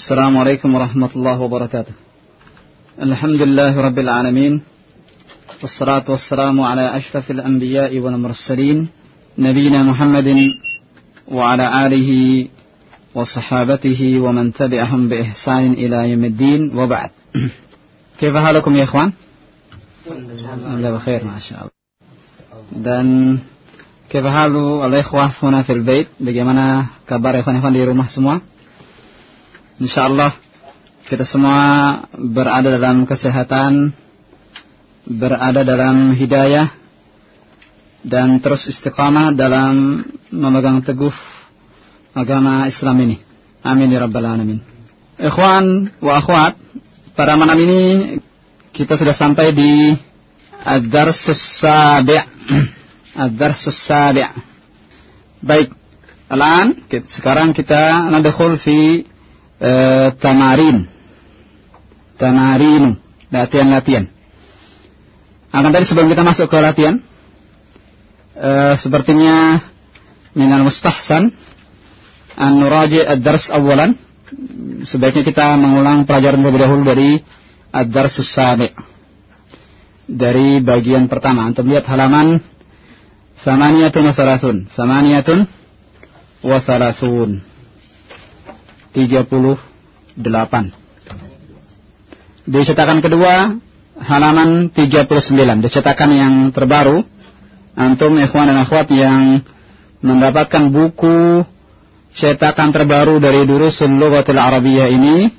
السلام عليكم ورحمة الله وبركاته. الحمد لله رب العالمين والصلاة والسلام على أشرف الأنبياء والمرسلين نبينا محمد وعلى آله وصحابته ومن تبعهم بإحسان إلى يوم الدين وبعد. كيف حالكم يا إخوان؟ الحمد لله. بخير ما شاء الله. Dan كيف حال الإخوة هنا في البيت؟ Bagaimana kabar ikhwan-ikhwan di rumah semua? Insyaallah kita semua berada dalam kesehatan berada dalam hidayah dan terus istiqamah dalam memegang teguh agama Islam ini. Amin ya rabbal alamin. Ikhwan wa akhwat, pada malam ini kita sudah sampai di Ad-Darsus Sabi' Ad-Darsus Sabi' Baik, Alan, sekarang kita nadkhul fi uh, tamarin. Tamarinu, latihan-latihan. Akan tadi sebelum kita masuk ke latihan, uh, sepertinya minal mustahsan an nuraji ad-dars awalan. Sebaiknya kita mengulang pelajaran terlebih dahulu dari ad-dars sabi dari bagian pertama. Antum lihat halaman Samaniyatun wa. Samaniyatun wa. 38. Di cetakan kedua halaman 39. Di cetakan yang terbaru antum ikhwan dan akhwat yang mendapatkan buku cetakan terbaru dari Durusul Lughatil Arabiyah ini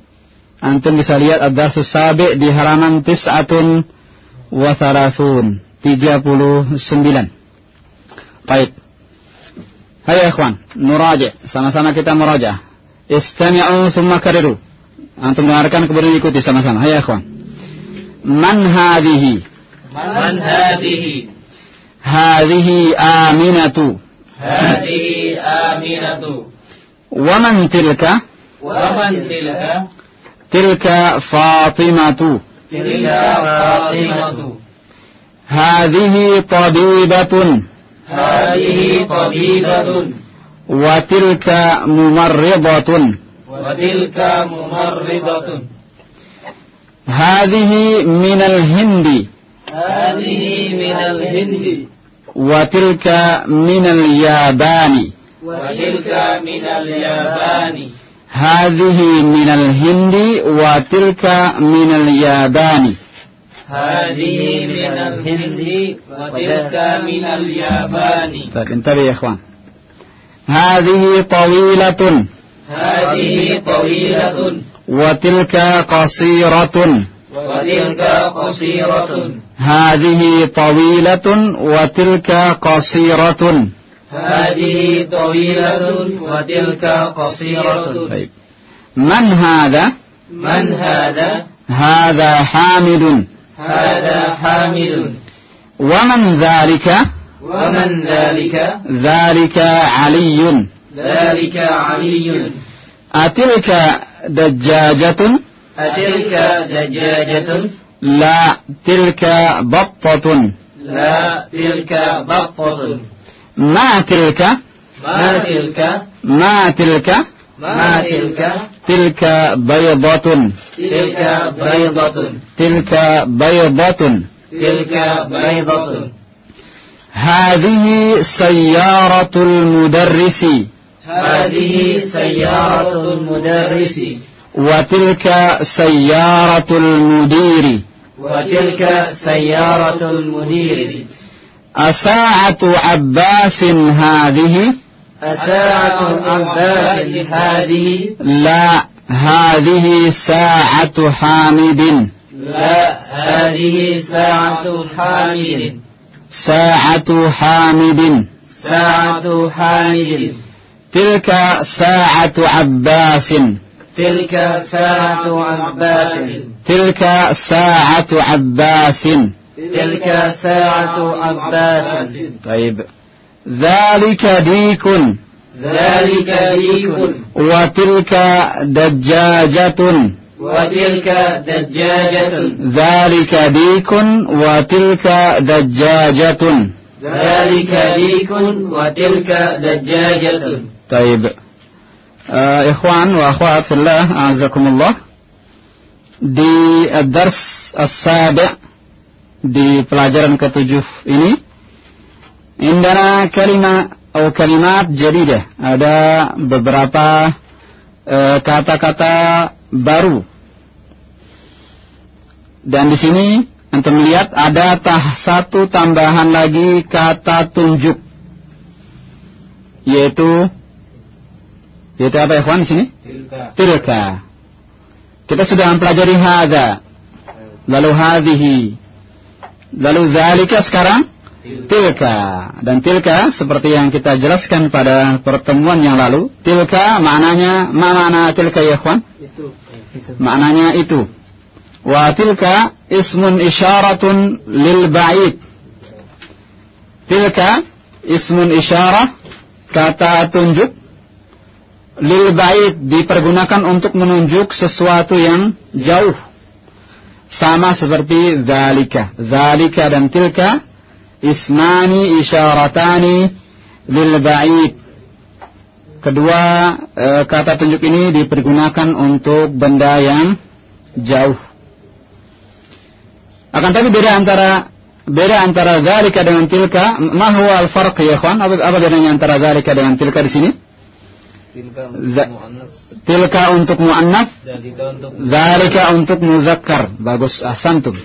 antum bisa lihat ad-darsus sabi di halaman tis'atun wa thalathun 39. Baik. Hai ikhwan, nuraja. Sama-sama kita muraja. Istami'u thumma kariru. Antum dengarkan kemudian ikuti sama-sama. Hai ikhwan. Man hadhihi? Man hadhihi? Hadhihi aminatu. Hadhihi aminatu. Wa man tilka? Wa man tilka? Tilka Fatimatu. Tilka Fatimatu. Hadhihi tabibatun. Hadhihi tabibatun. وتلك ممرضة. وتلك ممرضة. هذه من الهند. هذه من الهند. وتلك من اليابان. وتلك من اليابان. هذه من الهند وتلك من اليابان. هذه من الهند وتلك من اليابان. طيب انتبه يا إخوان. هذه طويلة. هذه طويلة. وتلك قصيرة. وتلك قصيرة. هذه طويلة. وتلك قصيرة. هذه طويلة. وتلك قصيرة. طيب. من هذا؟ من هذا؟ هذا حامد. هذا حامل ومن ذلك؟ ومن ذلك ذلك علي ذلك علي أتلك دجاجة أتلك دجاجة لا تلك بطة لا تلك بطة ما تلك ما تلك ما تلك ما تلك تلك بيضة تلك بيضة تلك بيضة تلك بيضة هذه سيارة المدرس. هذه سيارة المدرس. وتلك سيارة المدير. وتلك سيارة المدير. أساعة عباس هذه. أساعة عباس هذه. لا هذه ساعة حامد. لا هذه ساعة حامد. ساعة حامد. ساعة حامد. تلك ساعة عباس. تلك ساعة عباس. تلك ساعة عباس. تلك ساعة عباس. طيب. ذلك ديك. ذلك ديك. وتلك دجاجة. وتلك دجاجة ذلك ديك وتلك دجاجة ذلك ديك وتلك دجاجة طيب uh, ikhwan wa akhwat fillah azakumullah di ad-dars as-sabi' di pelajaran ketujuh ini indana kalimat atau kalimat jadidah ada beberapa eh, kata-kata uh, baru dan di sini antum melihat ada tah satu tambahan lagi kata tunjuk yaitu yaitu apa ya di sini? Tilka. Tilka. Kita sudah mempelajari hada. Lalu hadhihi. Lalu zalika sekarang? Tilka. Dan tilka seperti yang kita jelaskan pada pertemuan yang lalu. Tilka maknanya, ma makna tilka ya ikhwan? Itu. itu. Maknanya itu. Wa tilka ismun isyaratun lil ba'id. Tilka ismun isyarah kata tunjuk lil bait dipergunakan untuk menunjuk sesuatu yang jauh. Sama seperti zalika. Zalika dan tilka ismani isyaratani lil bait. Kedua e, kata tunjuk ini dipergunakan untuk benda yang jauh. Akan tapi beda antara beda antara zalika dengan tilka. Ma huwa al-farq ya ikhwan? Apa, apa bedanya antara zalika dengan tilka di sini? Tilka untuk mu'annas. Tilka untuk. Zalika untuk muzakkar. Bagus ahsantum.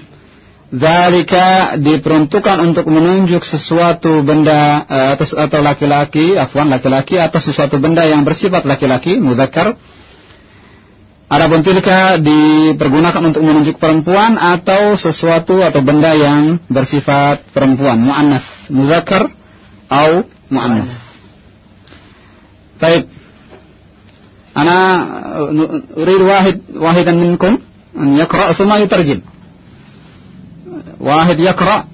Zalika diperuntukkan untuk menunjuk sesuatu benda uh, atas atau laki-laki, afwan laki-laki atau sesuatu benda yang bersifat laki-laki, muzakkar. Adapun tilka dipergunakan untuk menunjuk perempuan atau sesuatu atau benda yang bersifat perempuan, muannas, muzakkar atau muannas. Baik. أنا أريد واحد واحدا منكم أن يقرأ ثم يترجم واحد يقرأ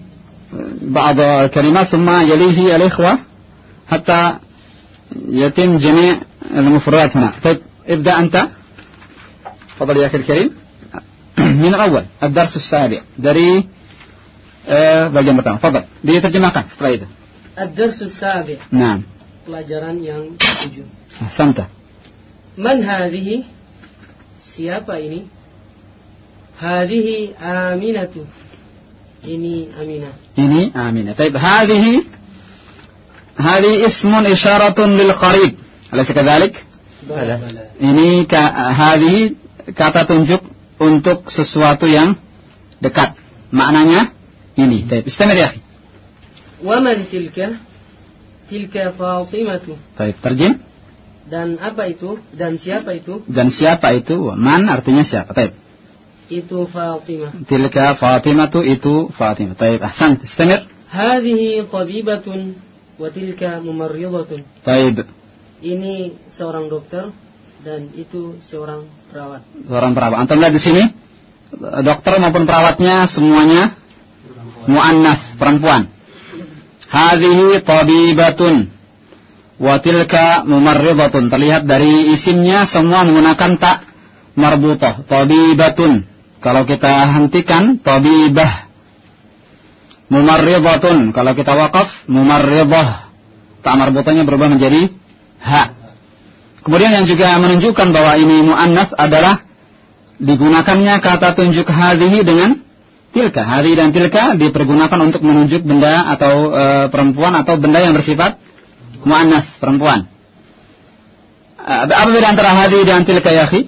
بعض الكلمات ثم يليه الإخوة حتى يتم جميع المفردات هنا طيب ابدأ أنت تفضل يا أخي الكريم. من أول الدرس السابع. دري آه، بجمع تمام تفضل. دي ترجمكم استريده الدرس السابع. نعم. pelajaran yang ketujuh أحسنت. من هذه؟ siapa ini? هذه آمنة. ini آمنة. ini آمنة. طيب هذه هذه اسم إشارة للقريب. أليس كذلك؟ بلى إني هذه kata tunjuk untuk sesuatu yang dekat. Maknanya ini. Baik, istamir ya akhi. Waman tilka? Tilka Fatimatu. Baik, terjem. Dan apa itu? Dan siapa itu? Dan siapa itu? Man artinya siapa? Baik. Itu Fatimah. Tilka Fatimatu itu Fatimah. Baik, ahsan. Istamir. Hadhihi tabibatun wa tilka mumarridatun. Baik. Ini seorang dokter dan itu seorang perawat. Seorang perawat. Antum lihat di sini dokter maupun perawatnya semuanya muannas perempuan. Hadhihi tabibatun wa tilka mumarridatun. Terlihat dari isimnya semua menggunakan tak marbutah. Tabibatun. Kalau kita hentikan tabibah. Mumarridatun. Kalau kita wakaf mumarridah. Tak marbutahnya berubah menjadi ha. Kemudian yang juga menunjukkan bahwa ini mu'annas adalah digunakannya kata tunjuk hadihi dengan tilka. hari dan tilka dipergunakan untuk menunjuk benda atau e, perempuan atau benda yang bersifat mu'annas, perempuan. E, apa beda antara hadi dan tilka ya khi?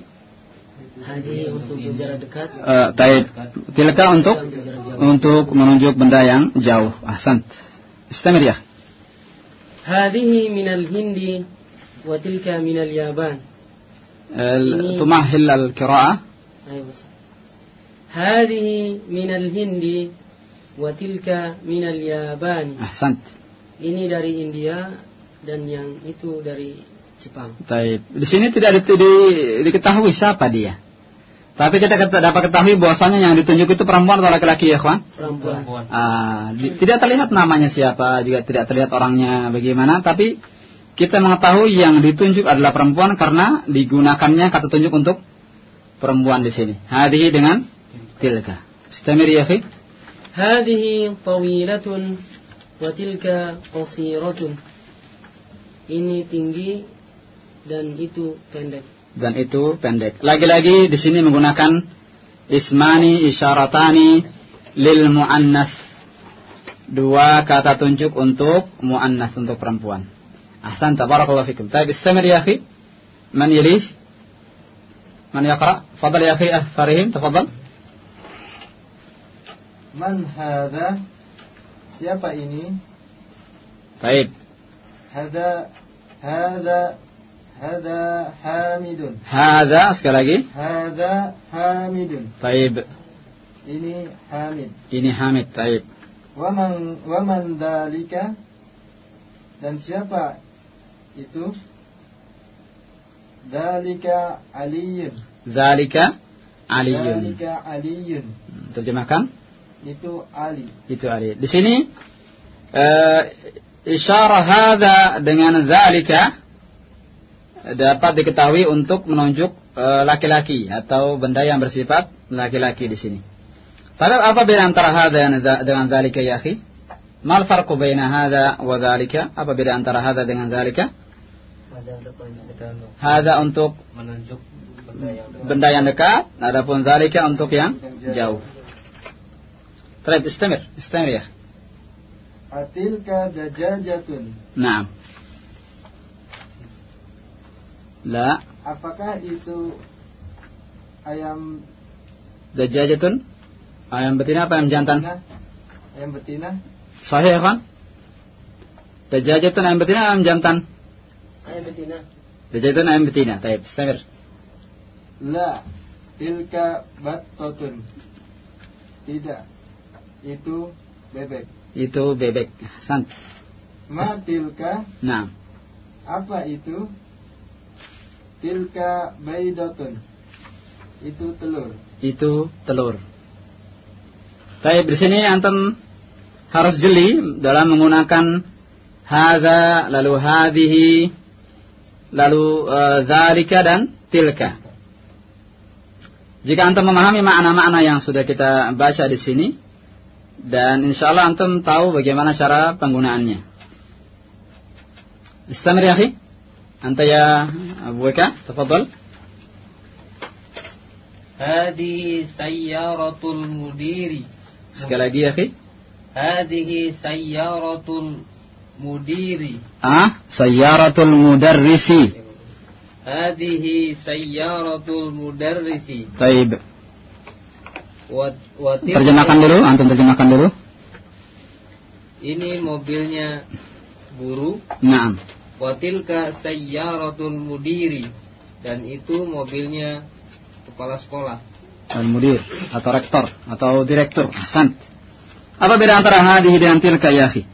Untuk jarak dekat. E, uh, taib. Tilka untuk untuk menunjuk benda yang jauh. Ahsan. Istimewa. ya. min al-Hindi وتلك من اليابان تمهل القراءة أيوة هذه من الهند وتلك من اليابان أحسنت ini dari India dan yang itu dari Jepang. Taib. Di sini tidak di, di, diketahui siapa dia. Tapi kita dapat ketahui bahwasanya yang ditunjuk itu perempuan atau laki-laki ya, kawan? Perempuan. Ah, di, tidak terlihat namanya siapa, juga tidak terlihat orangnya bagaimana, tapi kita mengetahui yang ditunjuk adalah perempuan karena digunakannya kata tunjuk untuk perempuan di sini. Hadhihi dengan tilka. Istamir ya, akhi. Hadhihi tawilatun wa tilka qasiratun. Ini tinggi dan itu pendek. Dan itu pendek. Lagi-lagi di sini menggunakan ismani isyaratani lil muannas. Dua kata tunjuk untuk muannas untuk perempuan. Ahsan tabarakallahu fikum. Baik, istamir ya akhi. Man yalih? Man yaqra? Fadal ya akhi ah, Farihim, tafadhal. Man hadha? Siapa ini? Baik. Hadha hadha hadha Hamidun. Hadza sekali lagi. Hadha Hamidun. Baik. Ini Hamid. Ini Hamid. Baik. Waman waman dalika? Dan siapa itu? Dalika Aliyun. Zalika Aliyun. Dalika Aliyun. Terjemahkan. Itu Ali. Itu Ali. Di sini eh, isyarah hadza dengan zalika dapat diketahui untuk menunjuk eh, laki-laki atau benda yang bersifat laki-laki di sini. Tapi apa beda antara hadza dengan za- dengan zalika ya akhi? Mal farqu baina hadza wa zalika? Apa beda antara hadza dengan zalika? Ada depan Kita untuk menunjuk benda yang dekat. benda yang dekat, adapun zalika untuk yang jauh. Baik, istamir, istamir ya. Atilka dajajatun. Naam. La Apakah itu ayam dajajatun ayam betina apa ayam jantan? Ayam betina? Sahih ya kan? Dajajatun ayam betina ayam jantan? Saya betina. Dajajatun ayam betina. Baik, istamir. La. Tilka battotun. Tidak. Itu bebek. Itu bebek. Sant. Ma tilka. Naam. Apa itu? Tilka baidotun. Itu telur. Itu telur. Baik, di sini antum harus jeli dalam menggunakan hadza lalu hadhihi lalu eh, dzalika dan tilka. Jika antum memahami makna-makna yang sudah kita baca di sini dan insya Allah antum tahu bagaimana cara penggunaannya. Istamir ya akhi. Anta ya Abu Eka, tafadhal. Hadi sayyaratul mudiri. Sekali lagi ya. Hadihi sayyaratul mudiri. Ah, sayyaratul mudarrisi. Hadihi sayyaratul mudarrisi. Taib. Wa, wa tilka- Terjemahkan dulu, antum terjemahkan dulu. Ini mobilnya guru. Naam. Wa tilka sayyaratul mudiri. Dan itu mobilnya kepala sekolah. Al-mudir atau rektor atau direktur. Ahsan. Apa beda antara hadhihi dengan tilka ya akhi?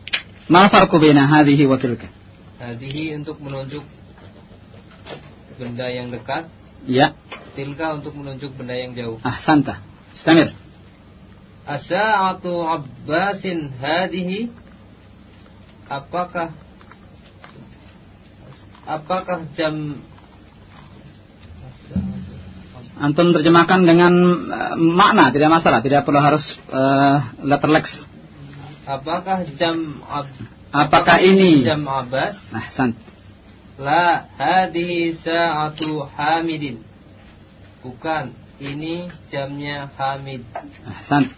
Ma farqu baina hadhihi wa tilka? Hadihi untuk menunjuk benda yang dekat. Ya, Tilka untuk menunjuk benda yang jauh. ahsanta. Istamir. Asa'atu Abbasin hadihi Apakah Apakah jam Antum terjemahkan dengan eh, makna, tidak masalah, tidak perlu harus uh, letterlex. Apakah jam ab, Apakah ini? jam Abbas Ahsan. La hadihi sa'atu Hamidin Bukan Ini jamnya Hamid Ahsan.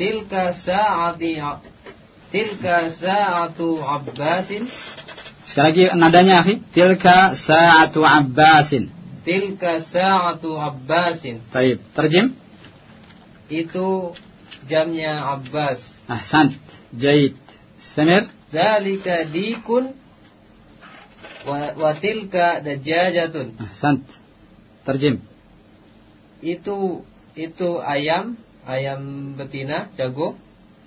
Tilka sa'ati Tilka sa'atu Abbasin Sekali lagi nadanya akhi. Tilka sa'atu Abbasin. Tilka sa'atu Abbasin Baik, terjem. Itu jamnya Abbas Istamir. Zalika dikun wa, wa tilka dajajatun Ahsan. Terjem. Itu itu ayam Ayam betina Jago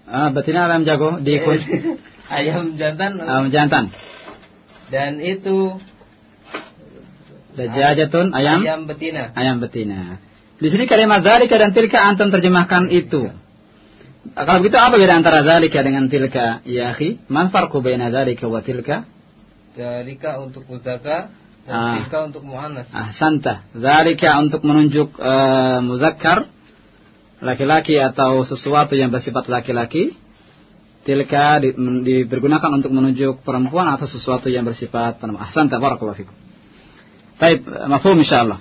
Ah, betina ayam jago diikut Ayam jantan ayam jantan. Dan itu Dajajatun ayam ayam betina ayam betina. Di sini kalimat zalika dan tilka antum terjemahkan itu. Kalau begitu apa beda antara zalika dengan tilka? Ya akhi, man farqu baina zalika wa tilka? Zalika untuk muzakar Dan Ah. tilka untuk mu'annas Ahsanta. Zalika untuk menunjuk uh, muzakkar laki-laki atau sesuatu yang bersifat laki-laki. Tilka di, men- dipergunakan untuk menunjuk perempuan atau sesuatu yang bersifat perempuan. Ahsanta barakallahu fikum. طيب مفهوم إن شاء الله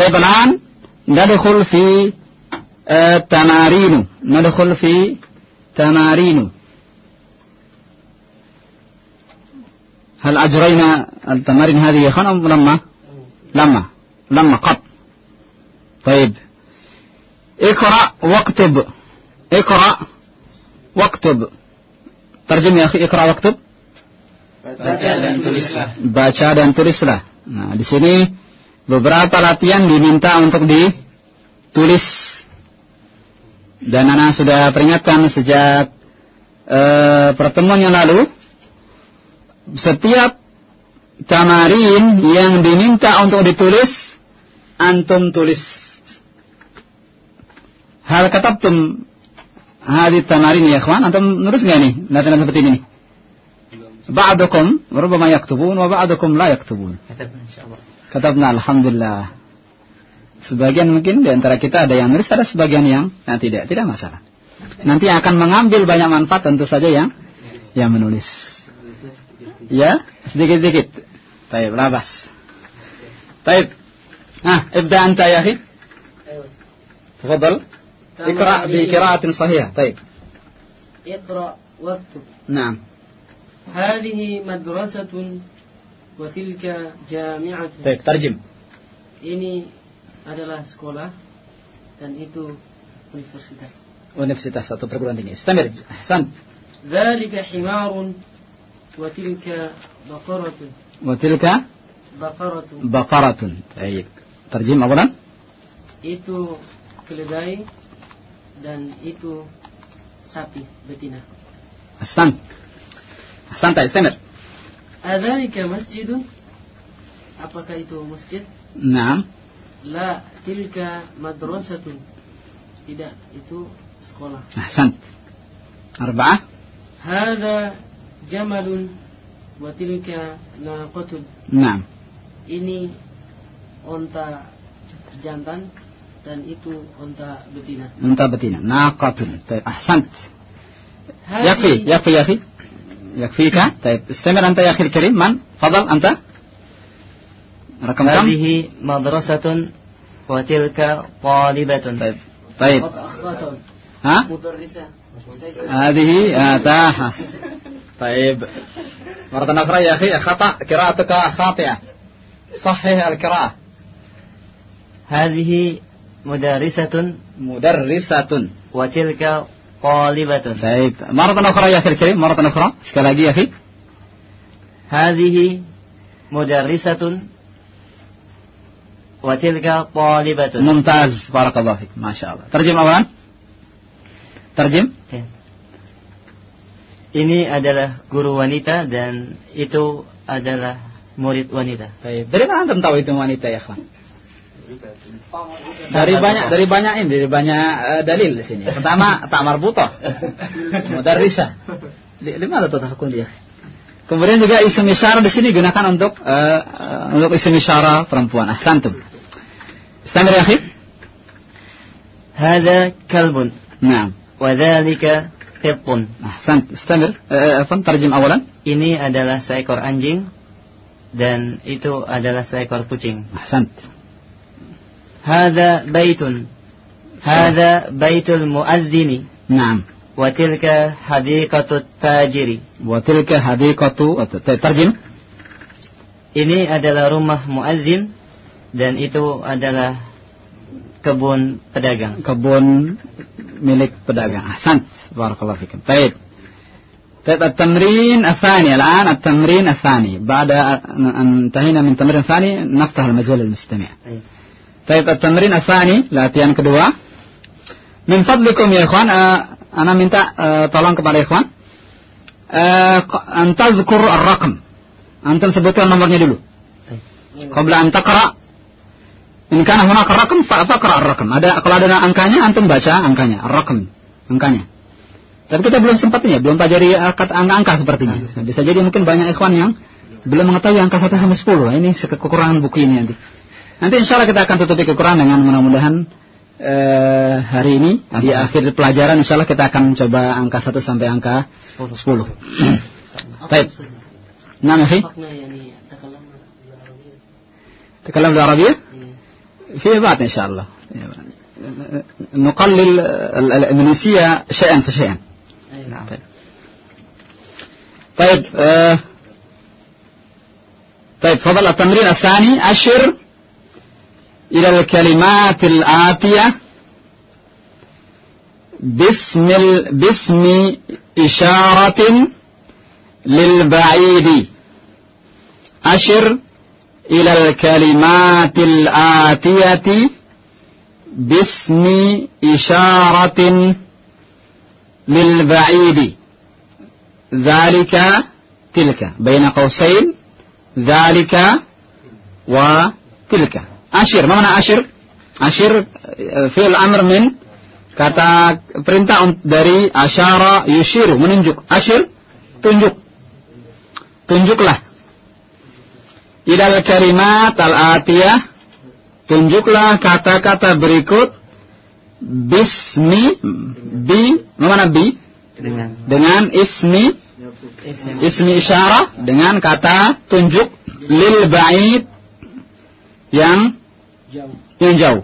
طيب الآن ندخل في آه، تمارين ندخل في تمارين هل أجرينا التمارين هذه يا أخوان أم لما لما لما قط طيب اقرأ واكتب اقرأ واكتب ترجم يا أخي اقرأ واكتب Baca dan tulislah. baca dan tulislah. Nah, di sini beberapa latihan diminta untuk ditulis. Dan Nana sudah peringatkan sejak e, pertemuan yang lalu, setiap tamarin yang diminta untuk ditulis, antum tulis. Hal katabtum hadit tamarin ya kawan, antum nulis nggak nih nanti nanti seperti ini? Ba'dukum, rubama yaktubun, wa ba'dukum la yaktubun. Katabna, insyaAllah. Katabna, Alhamdulillah. Sebagian mungkin di antara kita ada yang nulis Ada sebagian yang nah, tidak Tidak masalah Nanti akan mengambil banyak manfaat Tentu saja yang Yang menulis Ya sedikit-sedikit Taib labas Taib Nah ابدأ أنت يا أخي تفضل اقرأ بقراءة صحيحة طيب اقرأ واكتب نعم هذه مدرسة وتلك جامعة طيب ترجم Ini adalah sekolah dan itu universitas. Universitas atau perguruan tinggi. Istamir. Hasan. Dzalika himarun wa tilka baqaratun. Wa tilka baqaratun. Baqaratun. Baik. Terjemah apa Itu keledai dan itu sapi betina. Hasan. Hasan tak istamir. Adzalika masjidun? Apakah itu masjid? Naam. La tilka madrasatun. Tidak, itu sekolah. أحسنت أربعة Hada jamalun wa tilka naqatun. نعم Ini onta jantan dan itu onta betina. أنت بتينا ناقة طيب أحسنت Hadi- يكفي يكفي يا أخي يكفيك طيب استمر أنت يا أخي الكريم من فضل أنت رقم كم؟ هذه مدرسة وتلك طالبة. طيب. طيب. ها؟ Mudarrisah. هذه آتاها. طيب. مرة أخرى يا أخي خطأ. قراءتك خاطئة. صحح القراءة. هذه مدرسة مدرسة. وتلك طالبة. طيب. مرة أخرى يا أخي الكريم مرة أخرى. sekali lagi يا أخي؟ هذه مدرسة Watilka talibatun. Mumtaz. Barakallahu fikum. Masya Allah. Terjem apa? Terjem? Ya. Ini adalah guru wanita dan itu adalah murid wanita. Baik. Dari mana antum tahu itu wanita ya, Khan? Dari banyak dari banyak ini dari banyak uh, dalil di sini. Pertama Tamar Buto, Mudarrisa. Di mana tuh kunci dia? Kemudian juga isim isyarah di sini gunakan untuk uh, untuk isim isyarah perempuan. Ahsantum. istamir ya akhi هذا كلب نعم وذلك قط. ahsant istamir eh, afwan tarjim awalan Ini adalah seekor anjing dan itu adalah seekor kucing. ahsant هذا بيت هذا بيت المؤذن نعم وتلك حديقة التاجر وتلك حديقة ترجم Ini adalah rumah muazzin dan itu adalah kebun pedagang. kebun milik pedagang. Ahsan. Barakallahu fikum. Baik. طيب التمرين الثاني الآن التمرين الثاني بعد أن انتهينا من التمرين الثاني نفتح المجال للمستمع طيب التمرين الثاني latihan kedua من فضلكم يا إخوان آه، أنا minta آه، tolong kepada ikhwan آه، أن تذكر الرقم أنتم sebutkan nomornya dulu قبل أن تقرأ Ini karena hunaka rakam faqra ar-rakam. Ada kalau ada angkanya antum baca angkanya, ar-rakam, angkanya. Tapi kita belum sempat sempatnya, belum pelajari eh, kata angka-angka sepertinya. Nah. Bisa jadi mungkin banyak ikhwan yang belum mengetahui angka 1 sampai 10. Nah, ini kekurangan buku ini nanti. Nanti insya Allah kita akan tutupi kekurangan dengan mudah-mudahan eh, hari ini Angka. di akhir pelajaran insya Allah kita akan coba angka 1 sampai angka 10. 10. Baik. Nah, Nafi. Takalam Arabia. Arabiyah? في بعد إن شاء الله. نقلل ال- الإندونيسية شيئا فشيئا. نعم. طيب آه طيب فضل التمرين الثاني أشر إلى الكلمات الآتية. باسم ال... باسم إشارة للبعيد. أشر إلى الكلمات الآتية باسم إشارة للبعيد. ذلك تلك. بين قوسين. ذلك وتلك. أشر ما معنى أشر أشر في الأمر من كتا kata perintah dari asyara yushiru. أشر تنجق تنجق له ilal kalimat al atiyah tunjuklah kata-kata berikut. Bismi bi mana bi? Dengan. Dengan ismi. Ismi isyarah dengan kata tunjuk. Lil ba'id yang jauh. yang jauh.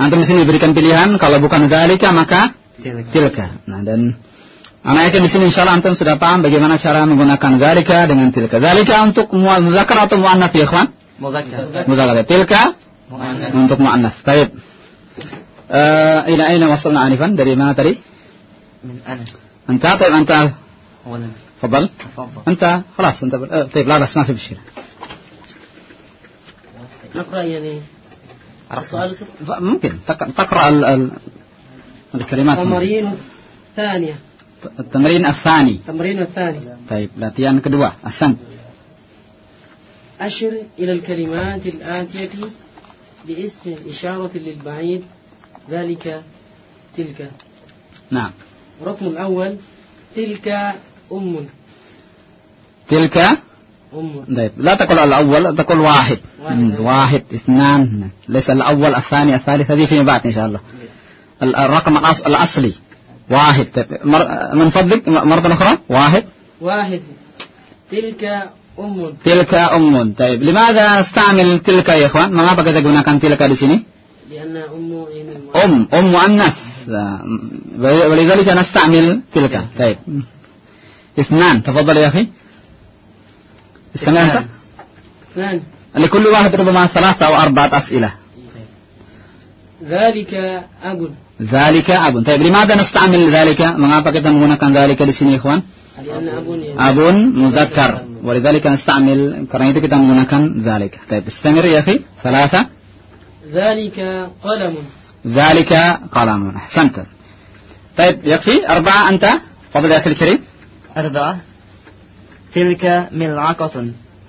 Antum di sini diberikan pilihan kalau bukan zalika maka tilka. tilka. Nah dan anak yakin di sini insyaallah antum sudah paham bagaimana cara menggunakan zalika dengan tilka. Zalika untuk mu- muzakkar atau muannas ya ikhwan? muzakkar Muzakkar. Tilka muannas untuk muannas. Baik. Eh ila aina wasalna anifan? Dari mana tadi? min ana Anta طيب أنت wala تفضل tafadhal أنت خلاص أنت آه، طيب لا بس ما في مشكلة نقرأ يعني السؤال ست ف- ممكن تق- تقرأ ال- ال- الكلمات تمرين ثانية التمرين الثاني. تمرين الثاني. طيب latihan kedua. أحسنت أشر إلى الكلمات الآتية باسم إشارة للبعيد. ذلك تلك. نعم. الرقم الأول تلك أم. تلك أم. طيب لا تقل الأول تقول واحد. واحد. واحد اثنان. ليس الأول الثاني الثالث هذه فيما بعد إن شاء الله. ال- الرقم الأص- الأصلي. واحد طيب مر- من فضلك م- مرة أخرى واحد واحد تلك أم تلك أم طيب لماذا نستعمل تلك يا إخوان mengapa kita gunakan tilka di sini لأن أم يعني أم أم مؤنث ولذلك ولذلك نستعمل تلك طيب اثنان تفضل يا أخي استمع أنت اثنان لكل واحد ربما ثلاثة أو أربعة أسئلة ذلك أب ذلك أب طيب لماذا نستعمل ذلك؟ mengapa kita menggunakan ذلك di sini ikhwan لأن أب يعني. أب مذكر. ولذلك نستعمل karena itu kita menggunakan ذلك. طيب استمر يا أخي. ثلاثة. ذلك قلم. ذلك قلم. أحسنت. طيب يكفي أربعة أنت؟ فضل يا أخي الكريم. أربعة. تلك ملعقة.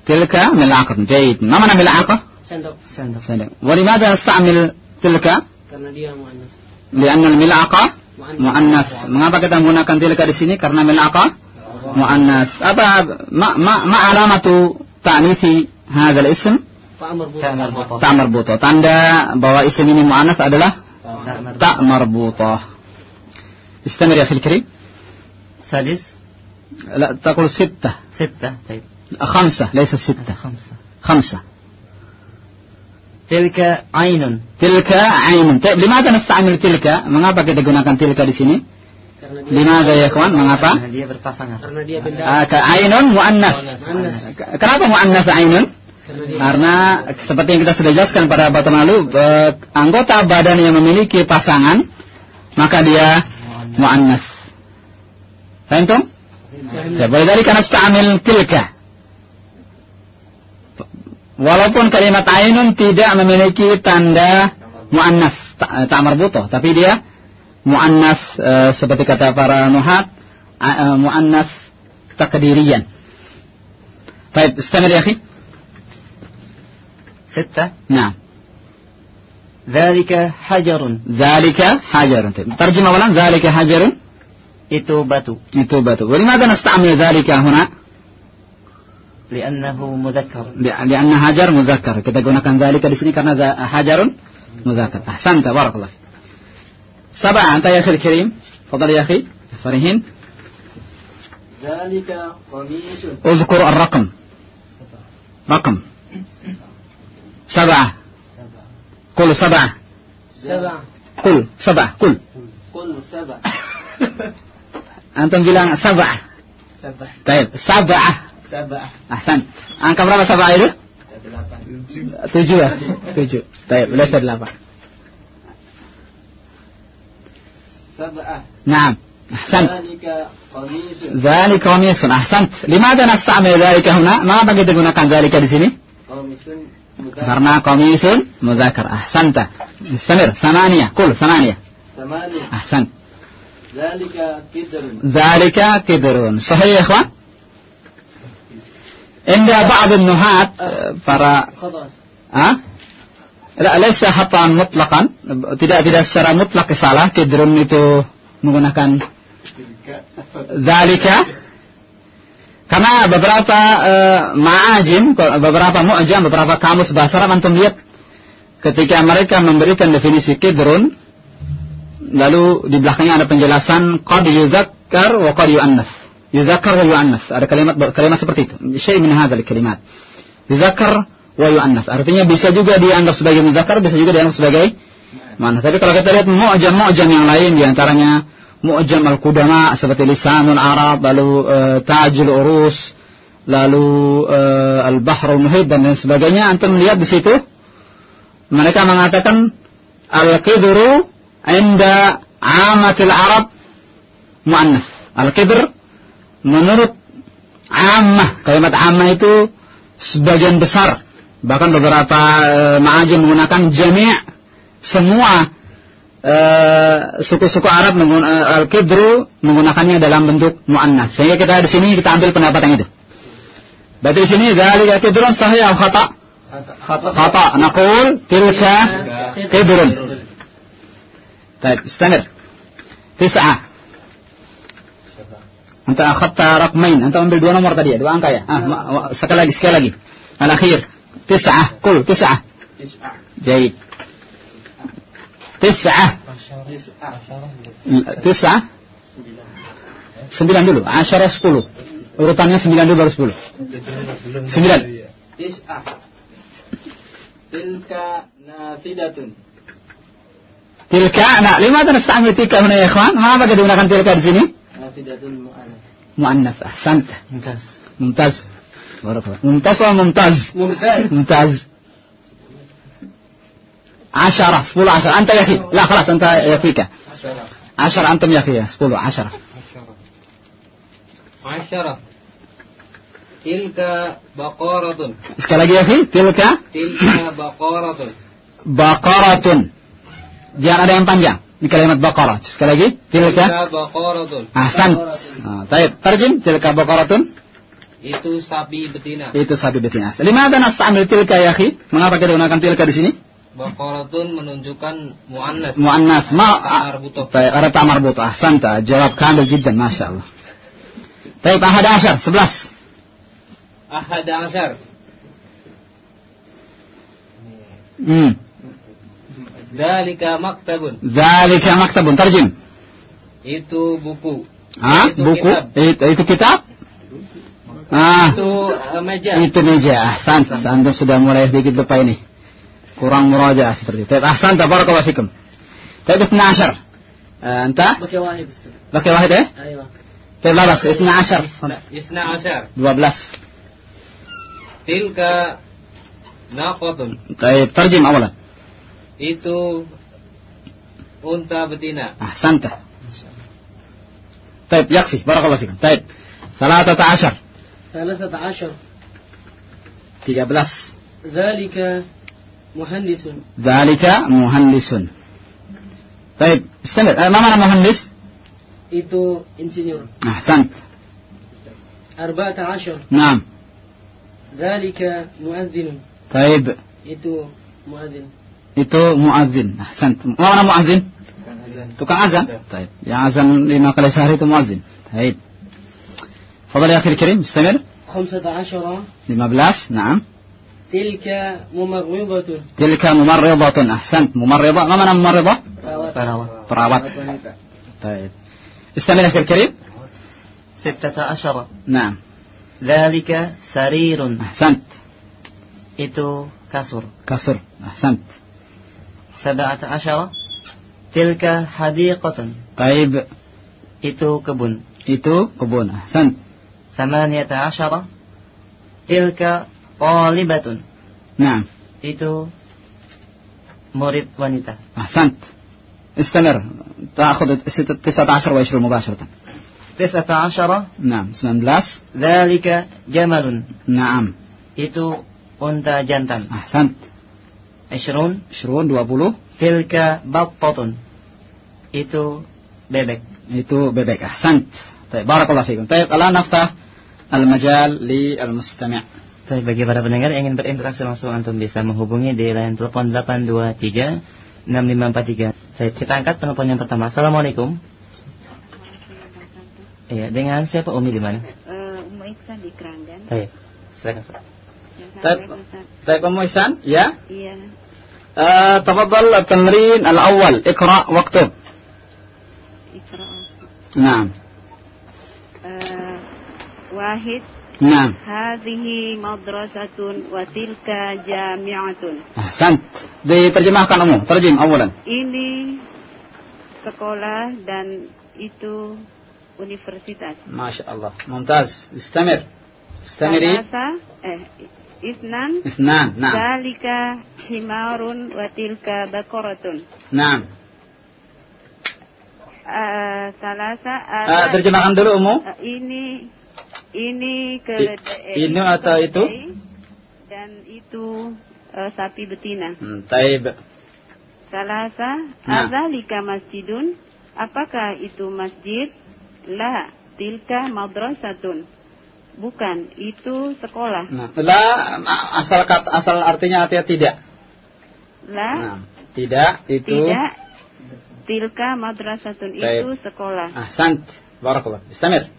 تلك ملعقة. جيد. ما معنى ملعقة؟ sendok سلام. ولماذا نستعمل تلك؟ karena dia muannas لأن الملعقة مؤنث mengapa kita menggunakan tilka di sini karena milaqah muannas apa ma ma, ma alamatu ta'nifi هذا الاسم Pak مربوط tak marbutoh ta marbutoh tanda bahwa isim ini muannas adalah tak marbutoh ta marbutoh استمر يا أخي الكريم sadis لا تقول ستة ستة طيب خمسة ليس ستة خمسة خمسة Tilka ainun. Tilka ainun. Lima nasta'amil tilka? Mengapa kita gunakan tilka di sini? Lima ya kawan? Mengapa? Karena dia berpasangan. Karena dia benda. Uh, ainun muannas. Kenapa muannas ainun? Karena, Karena seperti yang kita sudah jelaskan pada abad lalu, eh, anggota badan yang memiliki pasangan, maka dia muannas. Faham? Ya, boleh dari karena stamil tilka. Walaupun kalimat ainun tidak memiliki tanda muannas tak eh, marbutoh, tapi dia muannas e, seperti kata para nuhat e, eh, muannas takdirian. Baik, istamir ya akhi. Sitta. Nah. Dzalika hajarun. Dzalika hajarun. Terjemah ulang dzalika hajarun. Itu batu. Itu batu. Walimada nasta'mil zalika huna? لأنه مذكر لأ- لأن حجر مذكر kita gunakan ذلك di sini karena ذا- حجر مذكر أحسنت بارك الله فيك سبعة أنت يا أخي الكريم تفضل يا أخي فرحين ذلك قميص اذكر الرقم رقم Sab'ah. Kul sab'ah. سبعة Kul sab'ah. Kul. قل سبعة Antum bilang sab'ah. سبعة Baik, sab'ah. سبعة Ahsan. Angka berapa sab'ah itu? Tujuh ya? Tujuh. Baik, laysa delapan. سبعة Naam. Ahsan. ذلك قميص ذلك قميص أحسنت لماذا نستعمل ذلك هنا ما بقي digunakan ذلك di sini قميص مذكر karena قميص مذكر أحسنت استمر ثمانية كل ثمانية ثمانية أحسنت ذلك كدر ذلك كبر صحيح يا إخوان Indah بعض nuhat ah. para ah? La, laisa hataan mutlakan, tidak tidak secara mutlak salah, kidrun itu menggunakan zalika. Karena beberapa eh, ma'ajim, beberapa mu'jam, beberapa kamus bahasa Arab antum lihat ketika mereka memberikan definisi kidrun lalu di belakangnya ada penjelasan qad yuzakkar wa qad yu'annas yuzakkar wa yu'annas. Ada kalimat kalimat seperti itu. Syai' min hadzal kalimat. Yuzakkar wa yu'annas. Artinya bisa juga dianggap sebagai muzakkar bisa juga dianggap sebagai mana. Tapi kalau kita lihat mu'jam mu'jam yang lain di antaranya mu'jam al-qudama seperti lisanul arab lalu eh, tajul urus lalu eh, al-bahrul muhit dan lain sebagainya. Antum lihat di situ mereka mengatakan al-qidru inda amatil arab mu'annas. Al-qidr menurut amah kalimat amah itu sebagian besar bahkan beberapa e, ma'ajim menggunakan jami' semua e, suku-suku Arab menggun, e, al-kidru menggunakannya dalam bentuk muannas sehingga kita di sini kita ambil pendapat yang itu. Berarti di sini dzalika kidrun sahih al khata? Khata. Nakul tilka kidrun Baik, standar. Tis'ah. Anta akhatta rakmain. Anta ambil dua nomor tadi ya, dua angka ya. Ah, sekali lagi, sekali lagi. Al-akhir. Tis'ah. Kul, tis'ah. Tis'ah. Tis'ah. Tis'ah. Sembilan dulu. Asyara sepuluh. Urutannya sembilan dulu baru sepuluh. Sembilan. Tis'ah. Tilka nafidatun. Tilka, nah, lima tanda setahun tilka mana ya, kawan? Mana kita gunakan tilka di sini? نافذة مؤنث مؤنث أحسنت ممتاز ممتاز بارك الله ممتاز ولا ممتاز ممتاز ممتاز عشرة سبول عشرة أنت يا أخي لا خلاص أنت يكفيك عشرة أنتم يا أخي سبول عشرة عشرة تلك بقرة sekali lagi ya أخي تلك تلك بقرة بقرة jangan ada yang panjang ini kalimat bakara. Sekali lagi. Ya. Tilka bakaratun. Ahsan. Ah, baik. Terjem tilka bakaratun. Itu sapi betina. Itu sapi betina. Lima dan nasta'mil tilka ya khi. Mengapa kita gunakan tilka di sini? Bakaratun menunjukkan muannas. Muannas. Ma Baik, ada tamar buta. Santa, jawab kamil jiddan, masyaallah. Baik, ahad asyar, 11. Ahad asyar. Hmm. dalika maktabun ذلك مكتب ترجم itu buku ah Itu buku kitab. itu, itu kitab ah itu eh, meja itu meja ahsan anda sudah mulai sedikit lupa ini kurang murajaah seperti itu ahsan tabarakallahu fikum طيب 12 آه، انت pakai wahid بقي واحد ايه ayo طيب لا بس 12 isna asyar 12 tilka naqatun طيب ترجم اولا itu unta betina. احسنت طيب يكفي بارك الله فيكم طيب 13 ثلاثة عشر 13 ذلك مهندس ذلك مهندس طيب استمر ما معنى مهندس itu insinyur. احسنت أربعة عشر نعم ذلك مؤذن طيب itu muadzin itu muadzin. Ahsant mana muadzin? Tukang azan? طيب yang azan lima kali sehari itu muadzin. طيب فضل يا أخي الكريم استمر خمسة عشر 15 نعم تلك ممرضة تلك ممرضة احسنت ممرضة ما معنى ممرضة perawat. Perawat. طيب استمر يا أخي الكريم ستة عشر نعم ذلك سرير احسنت itu kasur. kasur. Ahsant. Sab'ata asyara tilka hadiqatun. Taib. Itu kebun. Itu kebun. Ahsant. Samaniyata asyara tilka talibatun. Naam. Itu murid wanita. أحسنت استمر تأخذ تسعة عشر وعشرون مباشرة Tis'ata asyara نعم 19 dzalika jamalun. نعم Itu unta jantan. أحسنت Ishrun. Ishrun 20. Tilka battatun. Itu bebek. Itu bebek. Ahsant. Baik, barakallahu fikum. Baik, ala naftah al-majal li al-mustami'. Baik, bagi para pendengar yang ingin berinteraksi langsung antum bisa menghubungi di line telepon 823 6543. Saya kita angkat telepon yang pertama. Assalamualaikum. Iya, dengan siapa Umi di mana? Eh, Umi Iksan di Keranggan. Baik. Silakan. Baik, Umi Iksan. Ya? Iya. آه تفضل التمرين الأول اقرأ واكتب Ikra. نعم Eh, wahid. نعم Hadhihi madrasatun wa tilka jami'atun. أحسنت diterjemahkan Umu terjem أولا Ini sekolah dan itu universitas. ما شاء الله ممتاز استمر استمري Salasa, eh, Isnan. Isnan. Nah. Zalika himarun wa tilka bakoratun. Nah. Ah, uh, salasa. Uh, uh, terjemahkan dulu umu. Uh, ini ini keledai. Ini atau itu? Dan itu uh, sapi betina. Hmm, taib. Salasa. Nah. Zalika masjidun. Apakah itu masjid? La. Tilka madrasatun. Bukan, itu sekolah. Nah, la asal kata asal artinya artinya tidak. La Nah, tidak itu tidak tilka madrasatun Baik. itu sekolah. ahsant. Barakallah. Istamir.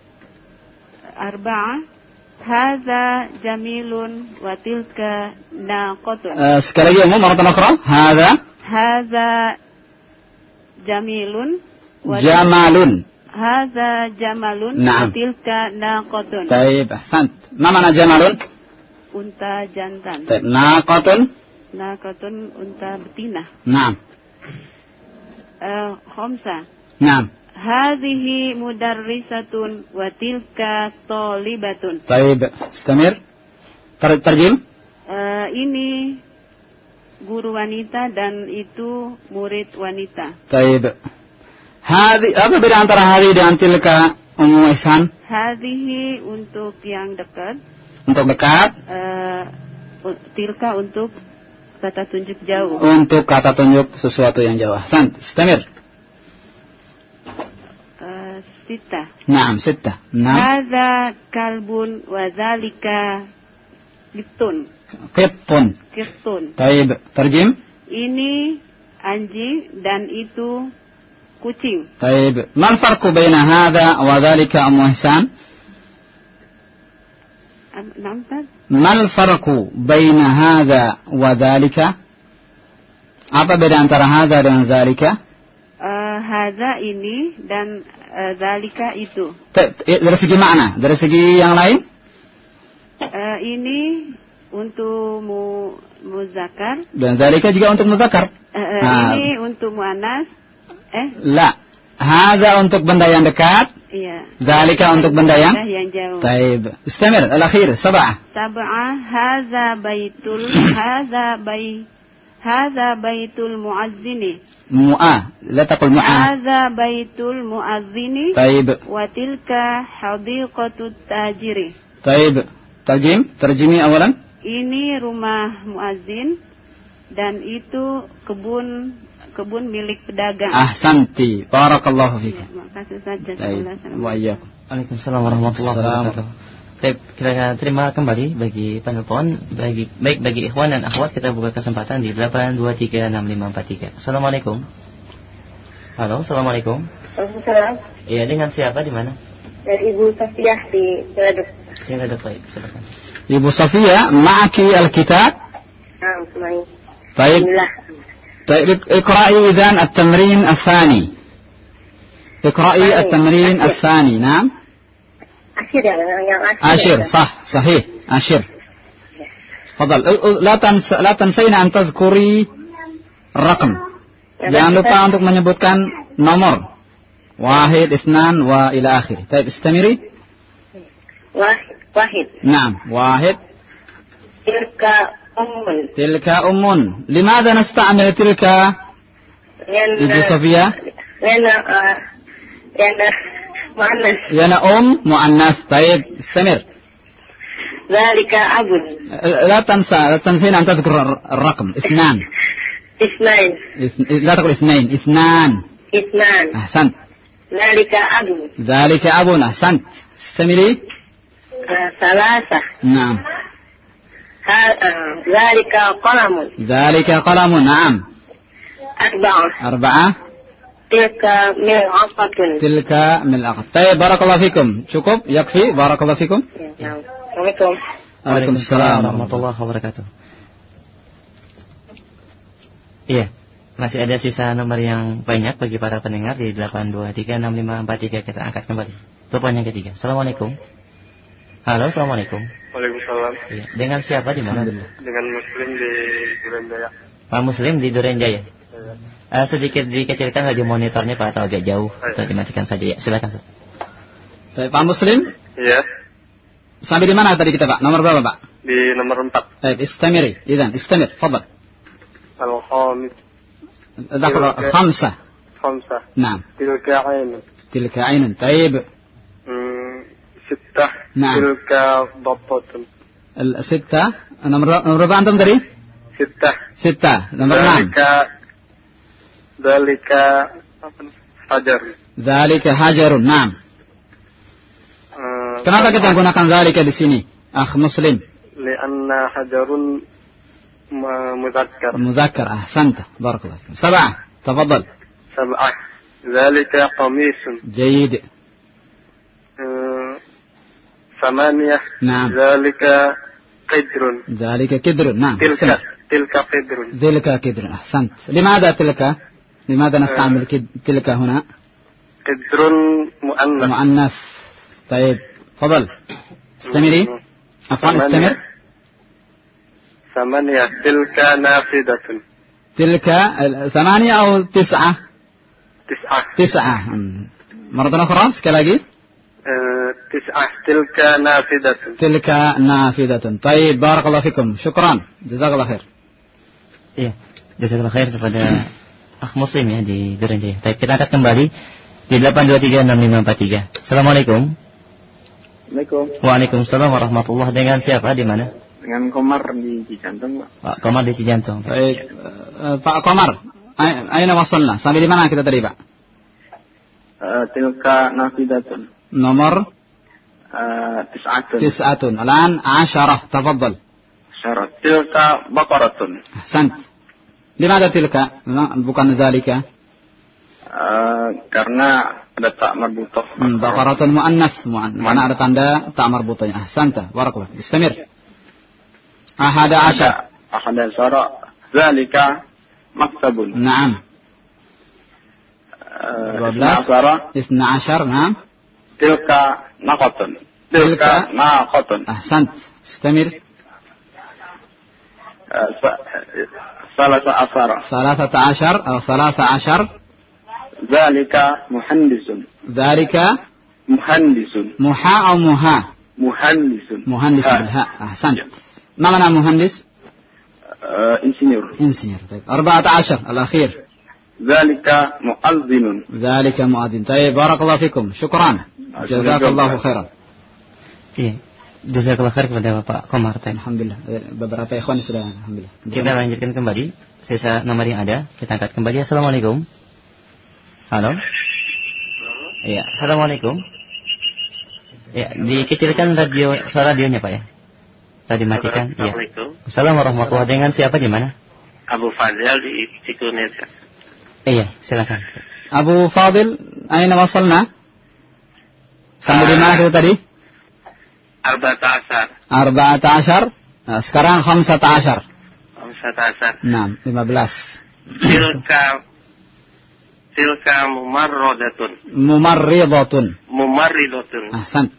Arba'ah Hadza jamilun wa tilka naqatun. Eh, sekali lagi Umu maratan ukhra. Hadza Hadza jamilun wa jamalun. hadza jamalun Naam. wa tilka naqatun. طيب ahsant. Ma mana jamalun? Unta jantan. طيب naqatun. Naqatun unta betina. Naam. Eh, khamsa. Naam. Hadhihi mudarrisatun wa tilka talibatun. طيب استمر. Ter terjem. Eh, ini guru wanita dan itu murid wanita. طيب. Hadi, apa beda antara hadi dan tilka Ummu Ihsan? Hadihi untuk yang dekat. Untuk dekat? Uh, tilka untuk kata tunjuk jauh. Untuk kata tunjuk sesuatu yang jauh. San, Stamir. Uh, eh, sita. Naam, sita. Naam. Hada kalbun wazalika kitun. Kitun. Kitun. Qitun. Taib, terjem? Ini anjing dan itu kucing. طيب. ما الفرق بين هذا وذلك أم إحسان؟ Am- Nampak? ما الفرق بين هذا وذلك؟ Apa beda antara hada dan zalika? Eh, hadza ini dan eh, zalika itu. T- Dari segi makna, dari segi yang lain? Eh, ini untuk mu muzakkar. Dan zalika juga untuk muzakkar. Eh, eh, Ah. Ini untuk muannas. eh? La. Hada untuk benda yang dekat. Iya. Dalika untuk benda yang yang jauh. Taib. Istamir. Al-akhir. Sabah. Sabah. Hada baitul. Hada bait. Hada baitul muazzini. Mu'a. Letakul mu'a. Hada baitul muazzini. Taib. Watilka tilka tajiri. Taib. Tajim. Terjimi awalan. Ini rumah muazzin dan itu kebun kebun milik pedagang. ah Santi Barakallahu fiik. Ya, terima makasih saja. Waalaikumsalam warahmatullahi wabarakatuh. Baik, kita terima kembali bagi penelpon, bagi baik bagi ikhwan dan akhwat kita buka kesempatan di 8236543. Assalamualaikum. Halo, assalamualaikum. Waalaikumsalam. Iya, dengan siapa di mana? Dari Ibu Safiya di Ciledug. Ciledug baik, silakan. Ibu Safiya ma'aki al-kitab? Nah, baik. طيب اقرأي إذن التمرين الثاني. اقرأي التمرين الثاني. نعم. اشير يعني يعني عشر صح صحيح أشير تفضل. لا تنس لا تنسين أن تذكري الرقم jangan lupa untuk menyebutkan nomor. واحد اثنان وإلى آخره. طيب استمري. واحد واحد. نعم واحد. أم تلك أم لماذا نستعمل تلك لأن Ibu Sofia لأن آه، لأن مؤنث yana أم مؤنث طيب استمر ذلك أب لا تنسى لا تنسين أن تذكر الر- الرقم اثنان اثنين اث- لا تقول اثنين اثنان اثنان أحسنت ذلك أب ذلك أب أحسنت استمري آه، ثلاثة نعم ها- آه، ذلك قلم ذلك قلم نعم أربعة أربعة تلك ملعقة تلك ملعقة طيب بارك الله فيكم cukup يكفي بارك الله فيكم نعم. Assalamualaikum. وعليكم السلام warahmatullahi wabarakatuh. Iya, masih ada sisa nomor yang banyak bagi para pendengar di 8236543 kita angkat kembali. Telepon yang ketiga. Assalamualaikum. Halo, assalamualaikum. Waalaikumsalam. malam. Iya. Dengan siapa di mana dulu? Dengan Muslim di Durenjaya. Pak ah, Muslim di Durenjaya. Ya. Uh, ah, sedikit dikecilkan saja monitornya Pak atau agak jauh ya. atau dimatikan saja ya. Silakan Pak. Baik, Pak Muslim. Iya. Sampai di mana tadi kita Pak? Nomor berapa Pak? Di nomor 4. Baik, istamiri. Izan, istamir. Fadal. Al-Khamis. Dakar khamsa. Khamsa. Naam. Tilka ainun. Tilka ainun. Taib. Hmm, sittah. Naam. Tilka dhabbatun. الستة nomor nomor berapa antum tadi Sittah. ستة nomor enam Dalika Dalika apa nih? Hajar. ذلك حجر نعم Eh, kenapa kita gunakan ذلك di sini أخ مسلم Lianna hajarun ma- muzakkar. مذكر أحسنت بارك الله فيك سبعة تفضل Sab'ah. Zalika qamisun. جيد Eh, Samaniyah. نعم Zalika qidrun. ذلك كدر نعم. استمر Tilka qidrun. ذلك كدر أحسنت. لماذا تلك؟ لماذا نستعمل كد- تلك هنا؟ Qidrun mu'annas. مؤنث. طيب تفضل. استمري عفوا استمر ثمانية. تلك نافذة. تلك ثمانية أو تسعة؟ تسعة. تسعة. مرة أخرى sekali lagi آه، تسعة تلك نافذة تلك نافذة طيب بارك الله فيكم شكرا جزاك الله خير Iya. Jazakallah khair kepada Akh Muslim ya di Duren Jaya. Baik, kita angkat kembali di 8236543. Assalamualaikum. Assalamualaikum. Waalaikumsalam warahmatullahi Dengan siapa di mana? Dengan Komar di Cijantung, Pak. Pak Komar di Cijantung. طيب آه، Pak Komar أي- أين وصلنا sampai di mana kita tadi Pak Eh, tilka nafidatun. nomor Eh, tis'atun. تسعة الآن عشرة تفضل Syarat. Tilka bakaratun. أحسنت لماذا تلك memang bukan ذلك Eh, karena ada tak marbutoh. Hmm, بقرة مؤنث مؤنث mana ada tanda tak marbutanya أحسنت بارك الله فيك. استمر أحد عشر Ahad syara. Zalika maktabun. نعم Eh, 12 Asyara. اثنى عشر نعم Tilka naqatun. Tilka- Tilka naqatun. أحسنت. استمر. Salasa asara. ثلاثة عشر أو ثلاثة عشر. Zalika muhandisun. ذلك Muhandisun. محا أو مها. مهندس. Ha. بالهاء أحسنت. ما معنى مهندس؟ Eh, insinyur. انسير طيب. أربعة عشر. الأخير. Zalika mu'azzinun. ذلك مؤذن. طيب. بارك الله فيكم. شكرا. جزاك الله خيرا. Iya. Jazakallah khair kepada Bapak Komarten. Alhamdulillah. Eh, beberapa ikhwan sudah alhamdulillah. Kita lanjutkan kembali sisa nomor yang ada. Kita angkat kembali. Assalamualaikum. Halo. Iya, Assalamualaikum. Ya, dikecilkan radio suara radionya Pak ya. Tadi matikan. Iya. Assalamualaikum warahmatullahi Dengan siapa di mana? Abu Fadil di Cikunir. Iya, silakan. Abu Fadil, aina wasalna? Sampai di ah. mana tadi? Arba'ata asar. أربعة عشر Nah, sekarang خمسة عشر Amsata asar. نعم lima belas Tilka Tilka mumarrodatun. ممرضة Mumarridatun. أحسنت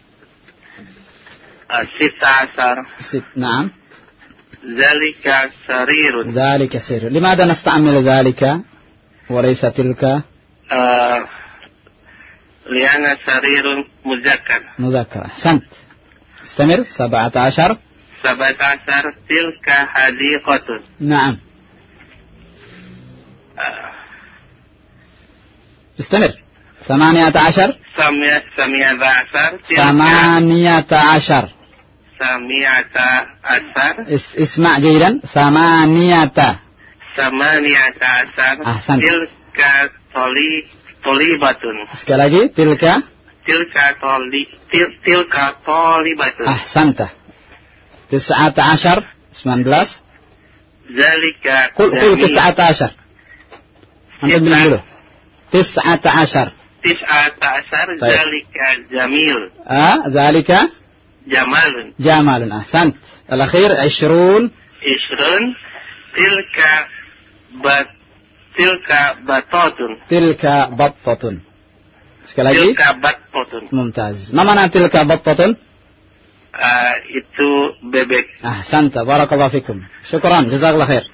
Uh, Sita asar. ست نعم ذلك سرير ذلك سر لماذا نستعمل ذلك وليس تلك آه لأن سرير مذكر مذكر أحسنت استمر سبعة عشر سبعة عشر تلك حديقة نعم آه استمر ثمانية عشر سمية سمية عشر تلك ثمانية عشر سمية عشر اس اسمع جيدا ثمانية ثمانية عشر أحسنت. تلك طلي طليبة sekali lagi tilka tilka toli til, tilka tolibatu ahsanta tis'ata ashar 19 zalika kul kul tis'ata ashar anda bilang dulu. Tis'ata ashar tis'ata ashar zalika jamil. Ah zalika jamalun. jamalun. Ahsant al-akhir 20 20 tilka bat tilka batatun tilka batatun Sekali lagi. Tilkabat potun. Mumtaz. Ma nanti tilkabat potun? Uh, itu bebek. Ah, santa. Barakallahu fikum. Syukuran. Jazakallah khair.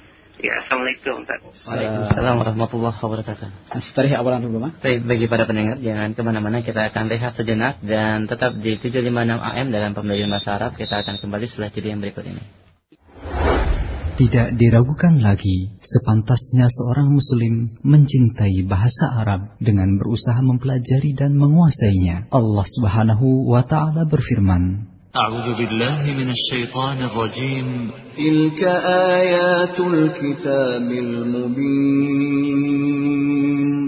Ya, Assalamualaikum Waalaikumsalam warahmatullahi wabarakatuh. Astarih awalan hukum. Baik, bagi para pendengar, jangan ke mana-mana. Kita akan rehat sejenak dan tetap di 756 AM dalam pembelian masyarakat. Kita akan kembali setelah jadi yang berikut ini. Tidak diragukan lagi, sepantasnya seorang muslim mencintai bahasa Arab dengan berusaha mempelajari dan menguasainya. Allah Subhanahu wa taala berfirman, أعوذ بالله من الشيطان الرجيم تلك آيات الكتاب المبين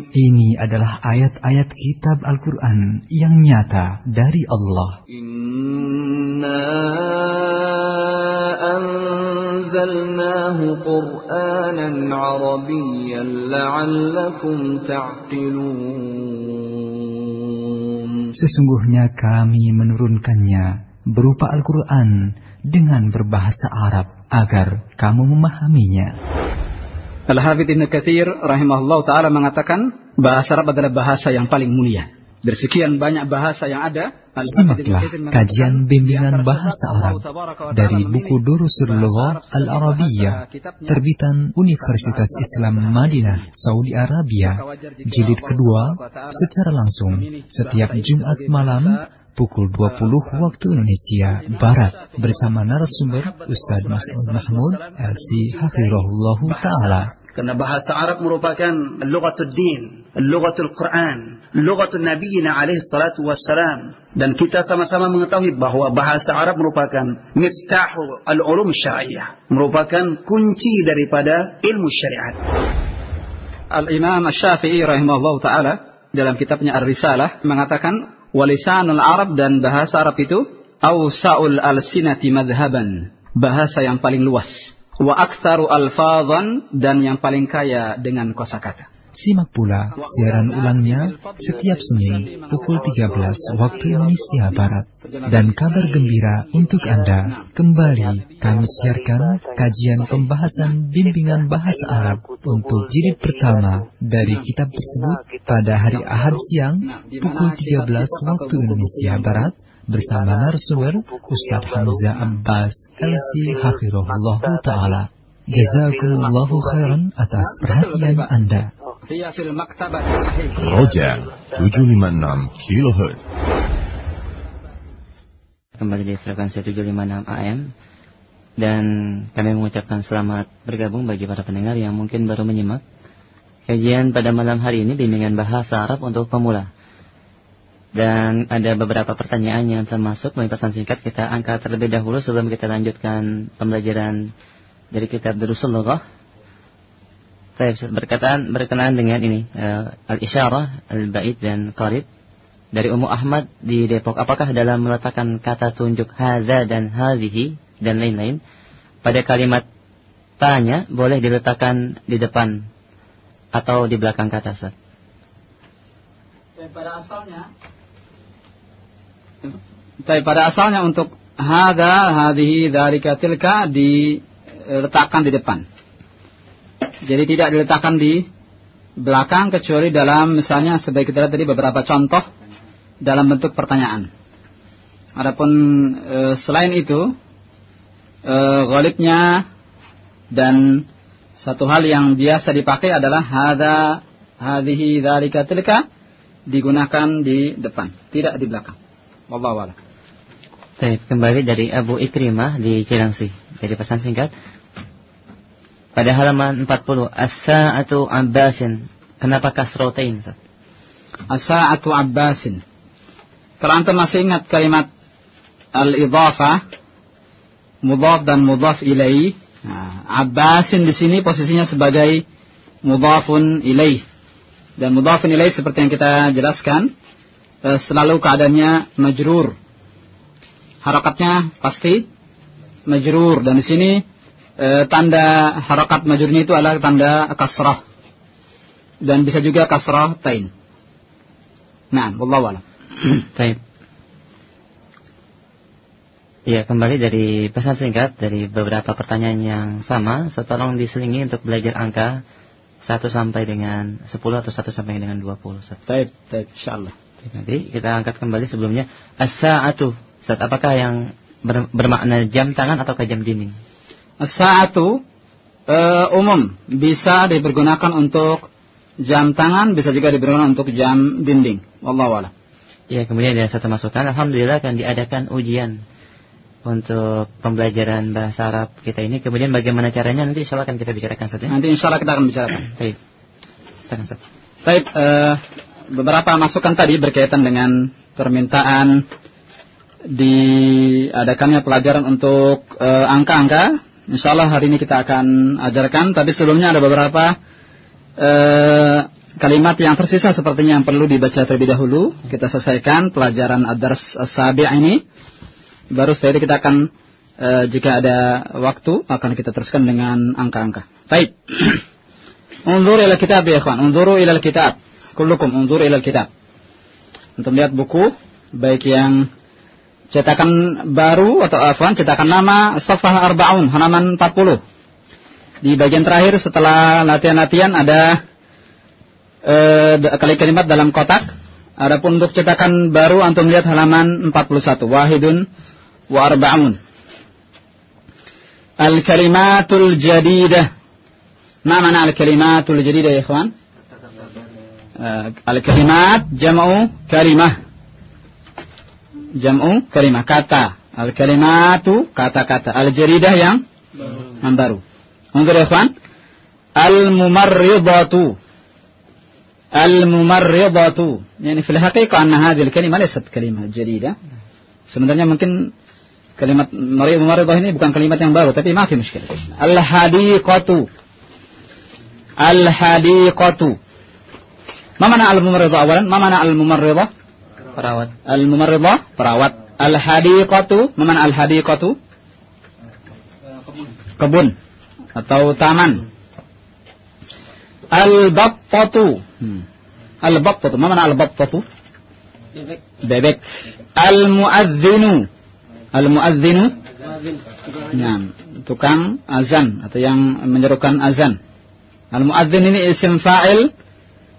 ini adalah ayat-ayat kitab Al-Quran yang nyata dari Allah. إنا Sesungguhnya kami menurunkannya berupa Al-Quran dengan berbahasa Arab agar kamu memahaminya. Al-Hafidh Ibn Kathir rahimahullah ta'ala mengatakan bahasa Arab adalah bahasa yang paling mulia dari sekian banyak bahasa yang ada, Simaklah kajian bimbingan bahasa Arab dari buku Durusul Lughah sebagai Al-Arabiyah terbitan Universitas Islam Madinah, Saudi Arabia, jilid kedua secara langsung setiap Jumat malam pukul 20 waktu Indonesia Barat bersama narasumber Ustadz Mas'ud Mahmud LC Hafirahullahu Ta'ala. Karena bahasa Arab merupakan lughatul din, lughatul Quran, lughatul nabiyina alaihi salatu wassalam. Dan kita sama-sama mengetahui bahwa bahasa Arab merupakan miftahu al-ulum syariah, merupakan kunci daripada ilmu syariat. Al-Imam Syafi'i rahimahullah ta'ala dalam kitabnya Ar-Risalah mengatakan walisanul Arab dan bahasa Arab itu awsa'ul al-sinati madhaban bahasa yang paling luas wa aktsaru alfadhan dan yang paling kaya dengan kosakata. Simak pula siaran ulangnya setiap Senin pukul 13 waktu Indonesia Barat. Dan kabar gembira untuk Anda, kembali kami siarkan kajian pembahasan bimbingan bahasa Arab untuk jilid pertama dari kitab tersebut pada hari Ahad siang pukul 13 waktu Indonesia Barat bersama narasumber Ustadz Hamzah Abbas LC Hafirullah Ta'ala. Jazakumullahu khairan atas perhatian Anda. Roja 756 kHz. Kembali di frekuensi 756 AM dan kami mengucapkan selamat bergabung bagi para pendengar yang mungkin baru menyimak kajian pada malam hari ini bimbingan bahasa Arab untuk pemula. Dan ada beberapa pertanyaan yang termasuk melalui pesan singkat kita angkat terlebih dahulu sebelum kita lanjutkan pembelajaran dari kitab Durusul Lughah. Berkaitan berkenaan dengan ini uh, al-isyarah, al-bait dan qarib dari Ummu Ahmad di Depok. Apakah dalam meletakkan kata tunjuk haza dan hazihi dan lain-lain pada kalimat tanya boleh diletakkan di depan atau di belakang kata Ustaz? Pada asalnya Tapi pada asalnya untuk hada, hadihi, dzalika, tilka diletakkan di depan. Jadi tidak diletakkan di belakang kecuali dalam misalnya sebagai kita tadi beberapa contoh dalam bentuk pertanyaan. Adapun e, selain itu e, ghalibnya Dan satu hal yang biasa dipakai adalah hada, hadhihi, dzalika, tilka digunakan di depan, tidak di belakang. Wallahu a'lam. Baik, kembali dari Abu Ikrimah di Cilangsi. Jadi pesan singkat. Pada halaman 40, As-sa'atu Abbasin. Kenapa kasrotain? Ustaz? As-sa'atu Abbasin. Kalau antum masih ingat kalimat al-idhafah, mudhaf dan mudhaf ilaih, nah, Abbasin di sini posisinya sebagai mudhafun ilaih. Dan mudhafun ilaih seperti yang kita jelaskan, eh, selalu keadaannya majrur. Harakatnya pasti majrur dan di sini eh, tanda harakat majrurnya itu adalah tanda kasrah dan bisa juga kasrah tain. Nah, wallahu a'lam. Baik. Ya, kembali dari pesan singkat dari beberapa pertanyaan yang sama. So, tolong diselingi untuk belajar angka 1 sampai dengan 10 atau 1 sampai dengan 20. Baik, baik, insyaallah. Nanti kita angkat kembali sebelumnya. As-sa'atu. Ustaz, apakah yang ber, bermakna jam tangan atau jam dinding? As-sa'atu uh, umum bisa dipergunakan untuk jam tangan, bisa juga digunakan untuk jam dinding. Wallahu a'lam. Ya, kemudian ada satu masukan. Alhamdulillah akan diadakan ujian untuk pembelajaran bahasa Arab kita ini. Kemudian bagaimana caranya nanti insya Allah akan kita bicarakan saja. Nanti insya Allah kita akan bicarakan. Baik. Silakan. Baik, uh, beberapa masukan tadi berkaitan dengan permintaan diadakannya pelajaran untuk uh, angka-angka. Insya Allah hari ini kita akan ajarkan. Tapi sebelumnya ada beberapa uh, kalimat yang tersisa sepertinya yang perlu dibaca terlebih dahulu. Kita selesaikan pelajaran Ad-Dars As-Sabi' ini. Baru setelah itu kita akan e, jika ada waktu akan kita teruskan dengan angka-angka. Baik. Unzur ila kitab ya ikhwan. Unzuru ila kitab. Kullukum unzur ila kitab. Untuk melihat buku baik yang cetakan baru atau afwan cetakan nama Safah Arbaun halaman 40. Di bagian terakhir setelah latihan-latihan ada eh, kali kalimat dalam kotak. Adapun untuk cetakan baru antum lihat halaman 41. Wahidun wa arba'un. Al-kalimatul jadidah. Ma mana al-kalimatul jadidah ya ikhwan? Uh, al-kalimat jam'u kalimah. Jam'u kalimah. Kata. Al-kalimatu kata-kata. Al-jadidah yang yang baru. Untuk ya ikhwan. Al-mumarridatu. Al-mumarridatu. Yani fil haqiqah anna hadhihi al-kalimah laysat kalimah jadida. Sebenarnya mungkin kalimat mumarridah ini bukan kalimat yang baru tapi maaf muskil. Al-hadiqatu. Al-hadiqatu. Ma mana al-mumarridah awalan? Ma mana al-mumarridah? Perawat. Al-mumarridah perawat. Al-hadiqatu, ma mana al-hadiqatu? Kebun atau taman. Al-battatu. Hmm. Al-battatu. Ma mana al-battatu? Bebek. Bebek. Al-muadzinu. Al-muadzinu. Nah, tukang azan atau yang menyerukan azan. Al-muadzin ini isim fa'il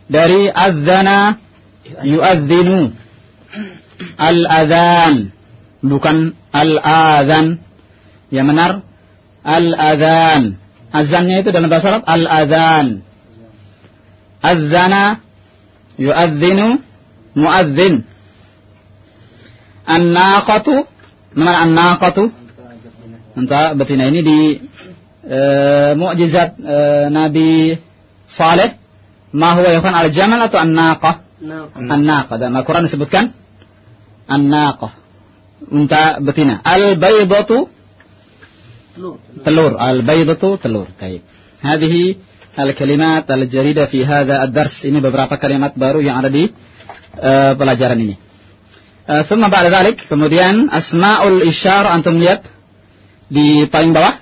dari adzana yuadzinu. Al-adzan bukan al-adzan. Yang benar al-adzan. Azannya itu dalam bahasa Arab al-adzan. Adzana yuadzinu muadzin. An-naqatu mana an-naqatu? Entah betina ini di e, mukjizat e, Nabi Saleh ma huwa yakun al-jamal atau an-naqah? An-naqah. Dan Al-Qur'an disebutkan an-naqah. Unta betina. Al-baydatu telur. Al-baydatu telur. Baik. Hadhihi al-kalimat al-jarida fi hadha ad-dars. Ini beberapa kalimat baru yang ada di uh, pelajaran ini. Uh, Thumma ba'da dhalik, kemudian asma'ul isyar antum lihat di paling bawah.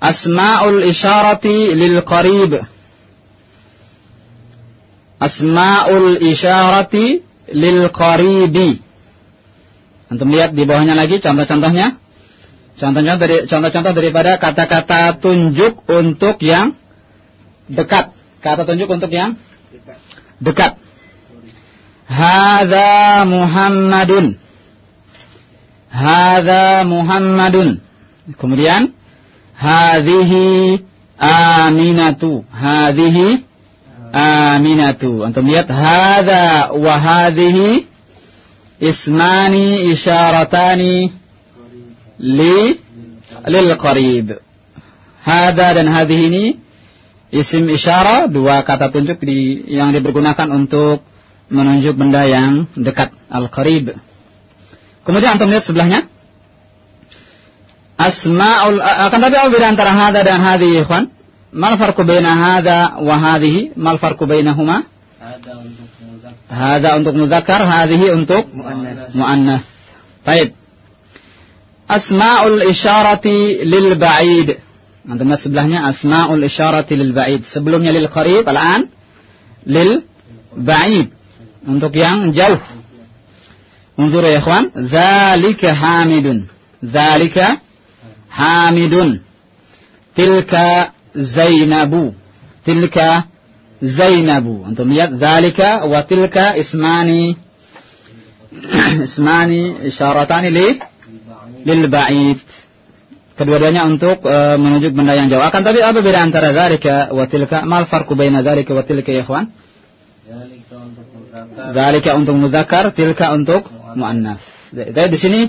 Asma'ul isyarati lil qarib. Asma'ul isyarati lil qaribi. Antum lihat di bawahnya lagi contoh-contohnya. Contoh-contoh dari contoh-contoh daripada kata-kata tunjuk untuk yang dekat. Kata tunjuk untuk yang dekat. Hada Muhammadun. Hada Muhammadun. Kemudian hadhihi aminatu hadhihi aminatu. Antum lihat hadza wa hadhihi ismani isyaratani li lil qarib. Hadza dan hadhihi ini isim isyara dua kata tunjuk di, yang dipergunakan untuk menunjuk benda yang dekat al-qarib kemudian antum lihat sebelahnya. Asmaul akan tapi apa beda antara hada dan hadhihi ikhwan ما الفرق بين هذا وهذه؟ ما الفرق بينهما؟ هذا untuk مذكر. هذه untuk مؤنث. طيب. أسماء الإشارة للبعيد. عندما سبلهنا أسماء الإشارة للبعيد. سبلهنا للقريب الآن للبعيد. untuk yang jauh انظروا يا إخوان. ذلك حامد. ذلك حامد. تلك zainabu. Tilka zainabu. Antum lihat zalika wa tilka ismani ismani isyaratani li lil ba'id. Kedua-duanya untuk uh, menunjuk benda yang jauh. Akan tapi apa beda antara zalika wa tilka? Mal farqu baina zalika wa tilka ya ikhwan? Zalika untuk muzakkar. Tilka untuk muannas jadi di sini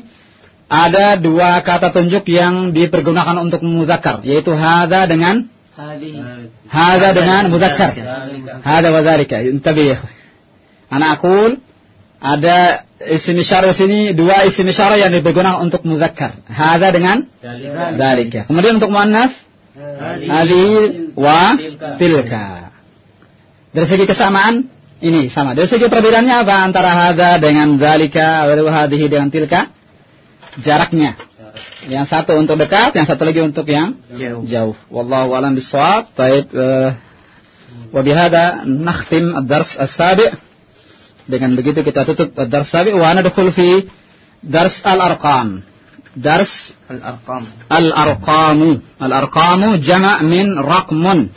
ada dua kata tunjuk yang dipergunakan untuk muzakkar yaitu hada dengan hada dengan muzakkar hada wa dzalika intabi ya ana aqul ada isim isyarah sini dua isim isyarah yang dipergunakan untuk muzakkar. hada dengan dzalika kemudian untuk muannas? hadhihi wa tilka dari segi kesamaan ini sama. Dari segi perbedaannya apa antara hada dengan dzalika atau hadhihi dengan tilka jaraknya. Yang satu untuk dekat, yang satu lagi untuk yang jauh. jauh. Wallahu a'lam bishawab. Baik uh, wa bihada nakhtim ad-dars as-sabi'. Dengan begitu kita tutup ad-dars sabi' wa nadkhul fi dars al-arqam. Dars al-arqam. Al-arqamu. Al-arqamu jama' min raqmun.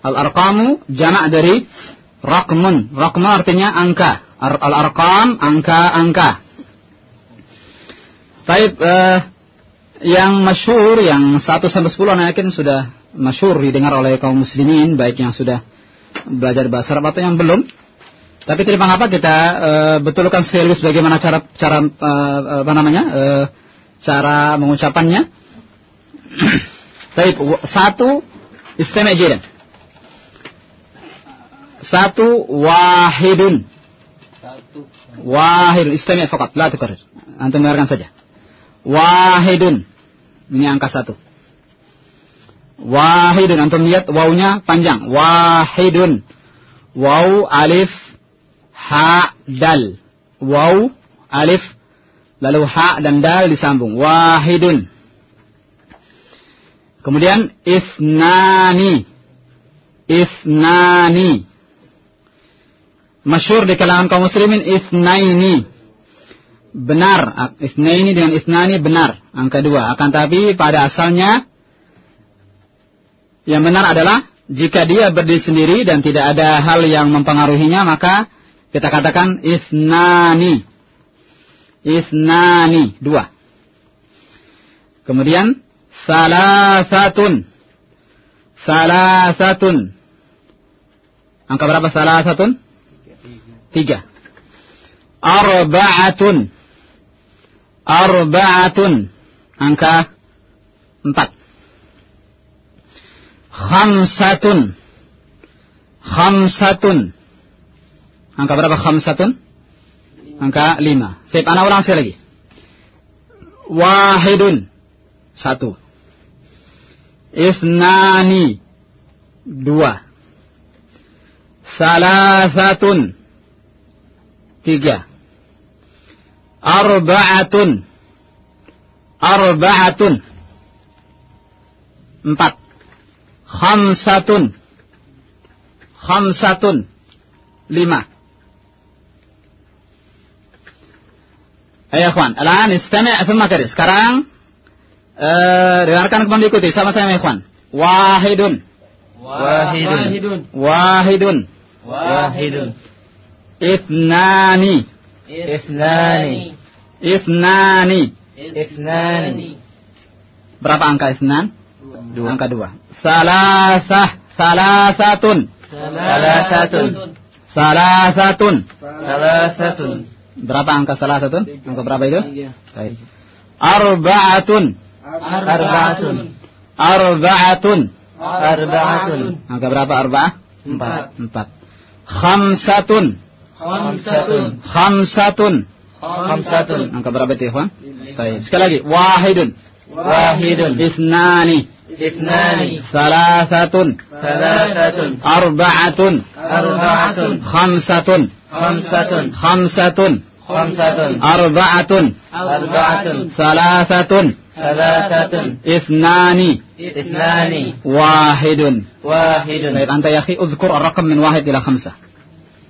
Al-arqamu jama' dari raqmun. Raqmun artinya angka. Al-arqam angka-angka. Taib uh, yang masyur yang 1 sampai 10 saya yakin sudah masyur didengar oleh kaum muslimin baik yang sudah belajar bahasa Arab atau yang belum. Tapi tidak mengapa kita uh, betulkan sekaligus bagaimana cara cara uh, apa namanya uh, cara mengucapannya. Taib satu istimewa jiran. Satu wahidun. Satu. Wahidun istimewa fakat. La tukarir. Antum dengarkan saja. Wahidun. Ini angka satu. Wahidun. Antum lihat wawunya panjang. Wahidun. Waw, alif, ha, dal. Waw, alif, lalu ha dan dal disambung. Wahidun. Kemudian ifnani. Ifnani. Masyur di kalangan kaum muslimin ifnaini benar. ini dengan isnani benar. Angka dua. Akan tapi pada asalnya yang benar adalah jika dia berdiri sendiri dan tidak ada hal yang mempengaruhinya maka kita katakan isnani. Isnani. Dua. Kemudian salasatun. Salasatun. Angka berapa salasatun? Tiga. Arba'atun arba'atun. Angka empat. Khamsatun. Khamsatun. Angka berapa? Khamsatun? Angka lima. Sip, anak ulang sekali lagi. Wahidun. Satu. Isnani. Dua. Salasatun. Tiga arba'atun arba'atun empat khamsatun khamsatun lima Ayo ikhwan, alan istami' thumma kari. Sekarang uh, dengarkan kembali ikuti sama saya ikhwan. Wahidun. Wahidun. Wahidun. Wahidun. Ithnani. Ithnani. Ithnani. Ithnani. Berapa angka isnan? Dua. Angka dua. Salasah. Salasatun. Salasatun. Salasatun. Salasatun. Berapa angka salasatun? Angka berapa itu? Baik. Arba'atun. Arba'atun. Arba'atun. Arba'atun. Angka berapa arba'ah? Empat. Empat. Khamsatun. Khamsatun. Khamsatun. Khamsatun. Angka berapa itu, Ikhwan? Iya. Baik. Sekali lagi. Wahidun. Wahidun. Isnani. Isnani. Salasatun. Salasatun. Arba'atun. Arba'atun. Khamsatun. Khamsatun. Khamsatun. Khamsatun. Arba'atun. Arba'atun. Salasatun. Salasatun. Isnani. Isnani. Wahidun. Wahidun. Baik, anta ya akhi, udhkur ar-raqam min wahid ila khamsah.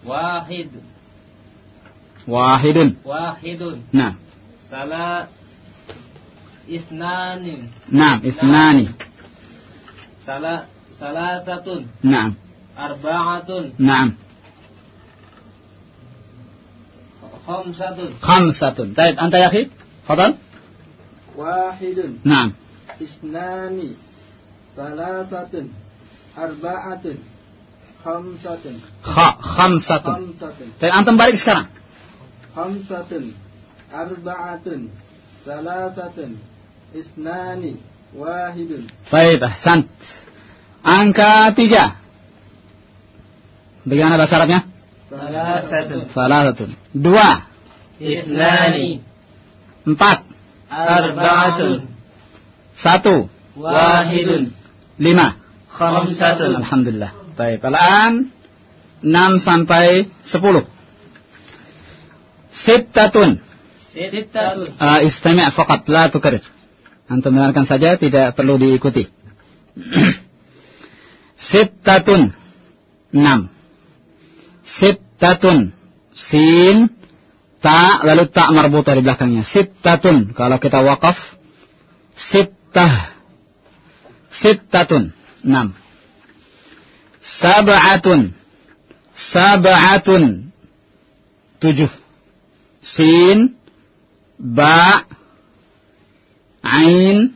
واحد واحد واحد نعم سلا اثنان نعم اثنان سلا ثلاثة نعم أربعة نعم خمسة خمسة طيب أنت يا أخي تفضل واحد نعم اثنان ثلاثة أربعة Khamsatun. Kha, khamsatun. Tapi antum balik sekarang. Khamsatun, arba'atun, salasatun, isnani, wahidun. Baik, sant. Angka tiga. Bagaimana bahasa Arabnya? Salasatun. Salasatun. Dua. Isnani. Empat. Arba'atun. Satu. Wahidun. Lima. Khamsatun. Alhamdulillah. Taib. Al-an 6 sampai 10. Sittatun. Sittatun. Ah, uh, istimewa faqat la tukar. Antum dengarkan saja tidak perlu diikuti. Sittatun. 6. Sittatun. Sin ta lalu ta marbutah di belakangnya. Sittatun kalau kita wakaf sittah. Sittatun. 6. Sab'atun. Sab'atun. 7. Sin, ba, ain,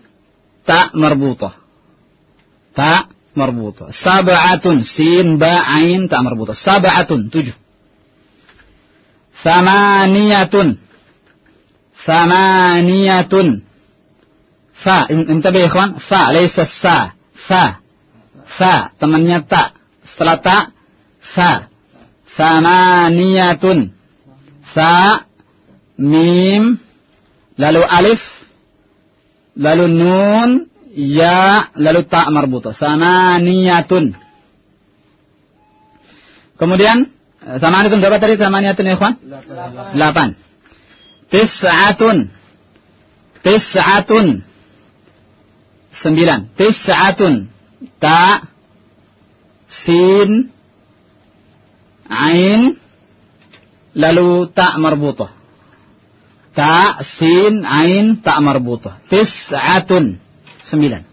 ta marbuta. Ta marbuta. Sab'atun. Sin, ba, ain, ta marbuta. Sab'atun. 7. Thamaniyatun. Thamaniyatun. Fa, intabih ikhwan. Fa, laysa sa. Fa. Fa, temannya ta. Setelah ta, fa. Thamaniyatun. Fa, mim, lalu alif, lalu nun, ya, lalu ta marbuta. Thamaniyatun. Kemudian, eh, thamaniyatun berapa tadi thamaniyatun ya ikhwan? Delapan. Tis'atun. Tis'atun. Sembilan. Tis'atun. Ta. Sin. Ain. Lalu ta marbuta. Ta, sin, ain, ta marbuta. Tis'atun. Sembilan.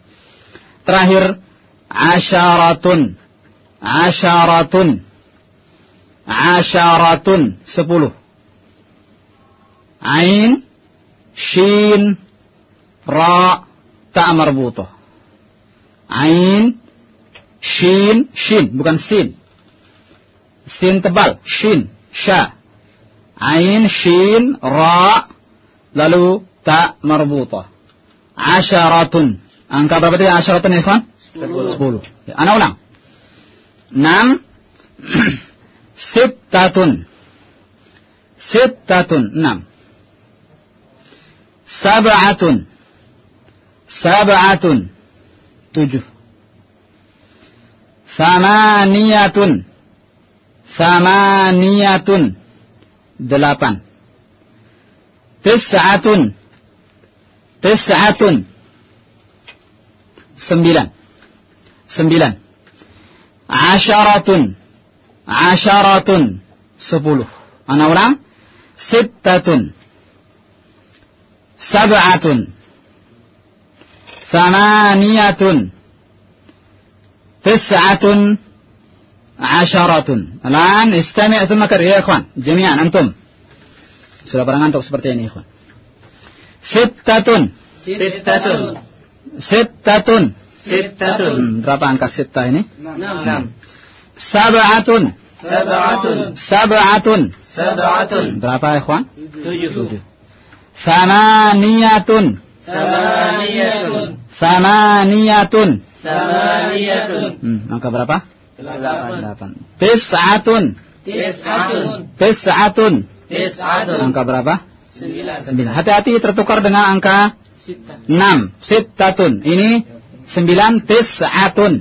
Terakhir. Asyaratun. Asyaratun. Asyaratun. Sepuluh. Ain. Shin. Ra. Ta marbuta. Ain. Shin. Shin. Bukan sin. Sin tebal. Shin. Sha. Ain. Shin. Ra. Lalu ta marbuta. Asyaratun. Angka berapa tadi asyaratun ya ikhwan? Sepuluh. Ya, Ana ulang. Enam. Sittatun. Sittatun. Enam. Sab'atun. Sab'atun. Tujuh. Thamaniyatun. Thamaniyatun. Delapan. Tis'atun. Tis'atun. Sembilan. Sembilan. Asyaratun. Asyaratun. Sepuluh. Ana ulang. Sittatun. Sab'atun. Thamaniyatun. Tis'atun. Asyaratun. Alan istami' thumma kar ya ikhwan. Jami'an antum. Sudah pada ngantuk seperti ini ikhwan. Sittatun. Sittatun. Sittatun. Sittatun. Hmm, berapa angka sitta ini? Enam. Sab'atun. Sab'atun. Sab'atun. Sab'atun. Berapa ikhwan? Tujuh. Thamaniyatun. Samaniyatun. Thamaniyatun. Samaniyatun. Hmm, angka berapa? Delapan. Delapan. Tis'atun. Tis'atun. Tis'atun. Tis'atun. Angka berapa? Sembilan. Sembilan. Hati-hati tertukar dengan angka Sita. enam. Sittatun. Ini sembilan tis'atun.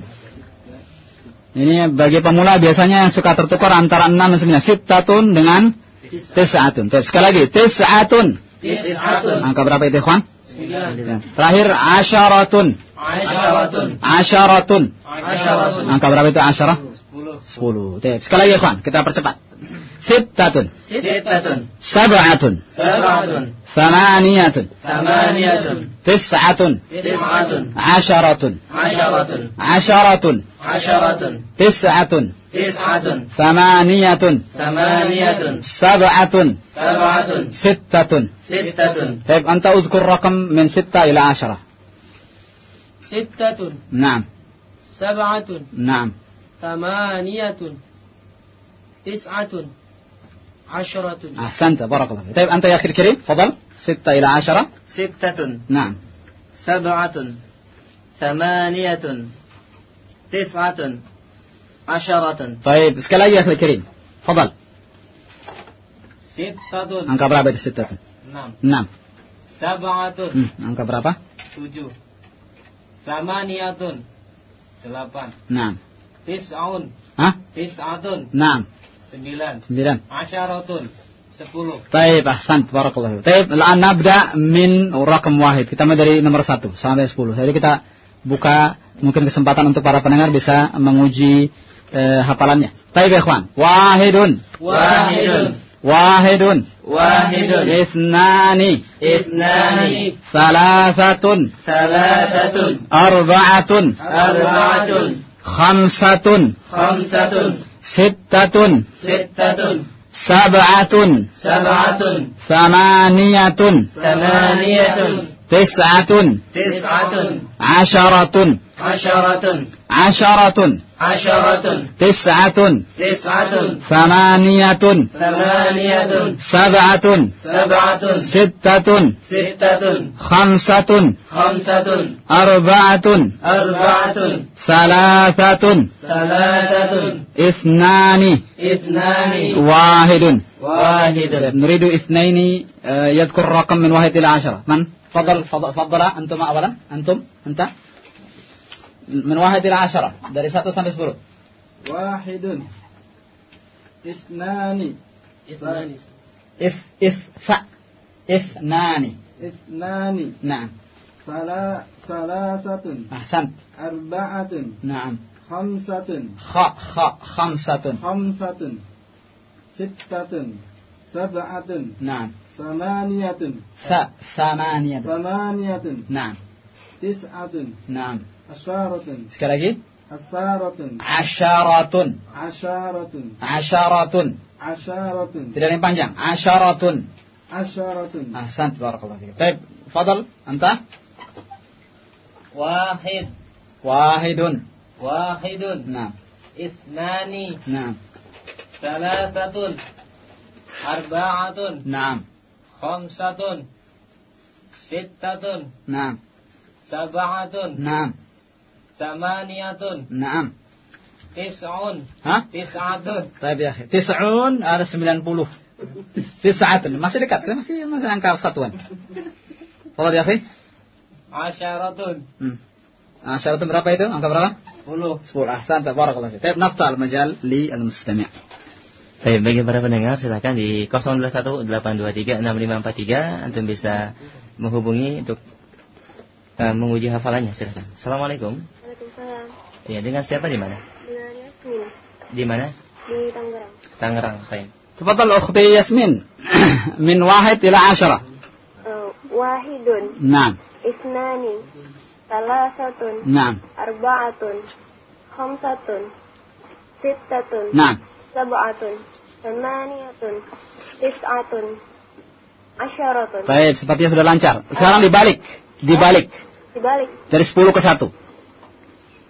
Ini bagi pemula biasanya yang suka tertukar antara enam dan sembilan. Sittatun dengan tis'atun. Sekali lagi. Tis'atun. Tis'atun. Angka berapa itu, ikhwan? Terakhir asyaratun. Asyaratun. Asyaratun. Asyaratun. Angka berapa itu asyarah? Sepuluh. Sepuluh. Sekali lagi, ikhwan. Kita percepat. Sittatun. Sittatun. Sab'atun. Sab'atun. Thamaniyatun. Thamaniyatun. Tis'atun. Tis'atun. Asyaratun. Asyaratun. Asyaratun. Asyaratun. Tis'atun. Tis'atun. Thamaniyatun. Thamaniyatun. Sab'atun. Sab'atun. Sittatun. Sittatun. طيب أنت أذكر رقم من ستة إلى عشرة ستة نعم سبعة نعم ثمانية تسعة عشرة أحسنت بارك الله فيك طيب أنت يا أخي الكريم تفضل ستة إلى عشرة ستة. نعم سبعة. ثمانية. تسعة. asharatan. Baik, sekali lagi akhir kirim. Fadal. Sittatun. Angka berapa itu sittatun? Enam. Enam. Sabatun. Hmm, angka berapa? Tujuh. Samaniatun. Delapan. Enam. Tis'aun. Hah? Tis'atun. Enam. Sembilan. Sembilan. Asharatun. Sepuluh. Taib, ahsan, barakallah. Taib, la'an nabda min rakam wahid. Kita mulai dari nomor satu sampai sepuluh. Jadi kita buka mungkin kesempatan untuk para pendengar bisa menguji eh, hafalannya. Taib ikhwan. Wahidun. Wahidun. Wahidun. Wahidun. Isnani. Isnani. Salasatun. Salasatun. Arba'atun. Arba'atun. Khamsatun. Khamsatun. Sittatun. Sittatun. Sab'atun. Sab'atun. Samaniyatun. Samaniyatun. Tis'atun. Tis'atun. Asharatun. Asharatun. Asharatun. عشرة. تسعة تسعة. ثمانية ثمانية. سبعة سبعة. ستة ستة. خمسة خمسة. أربعة أربعة. ثلاثة ثلاثة. اثنان اثنان. واحد واحد. نريد اثنين آه، يذكر رقم من واحد إلى عشرة من فضل فضل, فضل أنتم أولا أنتم أنت من واحد إلى عشرة dari satu sampai sepuluh. واحد. اثنان. اثنان. إف إف ف اثنان. اثنان. نعم. ثلا- ثلاثة. أحسنت. أربعة. نعم. خمسة. خ خ خمسة. خمسة. ستة. سبعة. نعم. ثمانية. ث ثمانية. ثمانية. نعم. tis'atun. Naam. Asyaratun. Sekali lagi. Asyaratun. Asyaratun. Asyaratun. Asyaratun. Asyaratun. Tidak ada yang panjang. Asyaratun. Asyaratun. Ahsan. Barakallah. Baik. Fadal. Anta. Wahid. Wahidun. Wahidun. Naam. Isnani. Naam. Salasatun. Arba'atun. Naam. Khamsatun. Sittatun. Naam. Sabahatun. Naam. Samaniatun. Naam. Tis'un. Hah? Tis'atun. Tapi ya. Tis'un ada 90. Tis'atun. Masih dekat. Eh, masih masih angka satuan. Kalau di akhir, Asyaratun. Hmm. Asyaratun berapa itu? Angka berapa? Sepuluh. Sepuluh. Ahsan. Tabarakallah. Tapi Tep al-majal li al-mustami'ah. Baik, bagi para pendengar silakan di 021 823 6543 antum bisa menghubungi untuk uh, menguji hafalannya. Silakan. Assalamualaikum. Waalaikumsalam. Iya, dengan siapa di mana? Dengan Yasmin. Di mana? Di Tangerang. Tangerang, baik. Tafadhal ukhti Yasmin. Min wahid ila asyara. Uh, wahidun. Naam. Isnani. Salasatun. Naam. Arba'atun. Khamsatun. Sittatun. Naam. Sab'atun. Samaniyatun. Tis'atun. Asyaratun. Baik, sepertinya sudah lancar. Sekarang ah. dibalik. Dibalik. Dibalik. Dari 10 ke 1.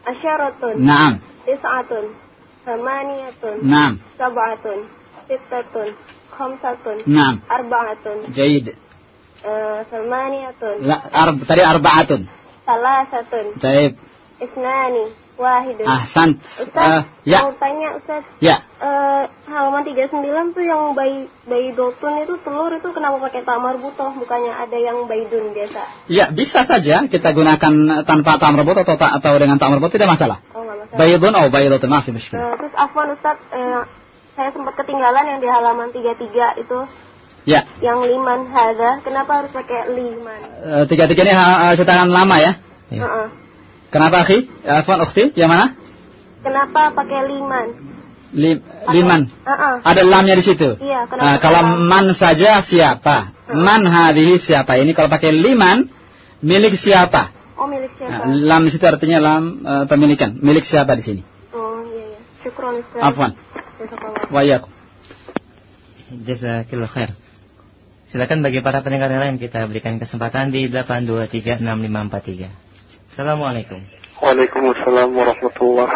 Asyaratun. Naam. Tis'atun. Samaniyatun. Naam. Sab'atun. Sittatun. Khamsatun. Naam. Arba'atun. Jayid. Eh, Samaniyatun. La, arb, tadi arba'atun. Salasatun. Taib. Isnani. Wahidun. Ahsant. Ustaz, Eh, ya. mau tanya Ustaz. Ya. Eh, halaman 39 tuh yang bayi bayi dotun itu telur itu kenapa pakai tamar butoh bukannya ada yang baidun biasa? Ya, bisa saja kita gunakan tanpa tamr bot atau ta- atau dengan tamr bot tidak masalah. Oh nggak masalah. Baydun atau baydun maaf ya. Eh, terus Afwan Ustaz, eh, saya sempat ketinggalan yang di halaman 33 itu Ya, yang liman hadza. Kenapa harus pakai liman? eh, tiga-tiga ini ha- ha- cetakan lama ya. Heeh. Kenapa akhi? Afwan ukhti, yang mana? Kenapa pakai liman? Lim, liman. Heeh. Ada lamnya di situ. Iya, kenapa? Ah, kalau pakai lam? man saja siapa? Man hadhihi siapa? Ini kalau pakai liman milik siapa? Oh milik Nah, siapa? lam di situ artinya lam eh, pemilikan. Milik siapa di sini? Oh iya iya. Syukron Ustaz. Afwan. Wa iyyakum. Jazakillah khair. Silakan bagi para pendengar yang lain kita berikan kesempatan di 8236543. Assalamualaikum. Waalaikumsalam warahmatullah.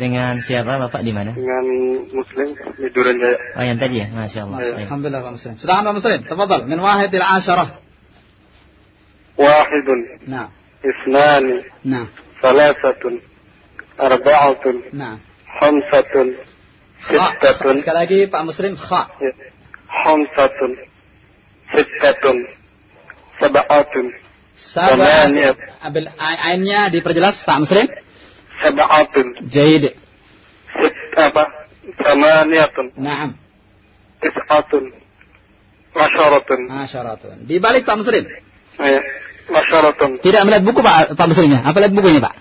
Dengan siapa Bapak di mana? Dengan Muslim di Duren Jaya. Oh yang tadi ya, Masya Allah. Baik. Alhamdulillah Pak Muslim. Silakan Pak Muslim, tafadhal min wahid ila asyarah. Wahidun, Nah, isnani, nah, salasatun, arba'atun, nah. khamsatun, Kha. sittatun, Sekali lagi Pak Muslim kha. khamsatun, sittatun, sab'atun, Samaniyat. Abil ainnya diperjelas Pak Muslim. sab'atun, Jaid. sit apa? Samaniyatun, Naam. tis'atun, masyaratun, Asyaratun. Dibalik Pak Muslim. ya, masyaratun, Tidak melihat buku Pak Pak Muslimnya. Apa lihat bukunya Pak?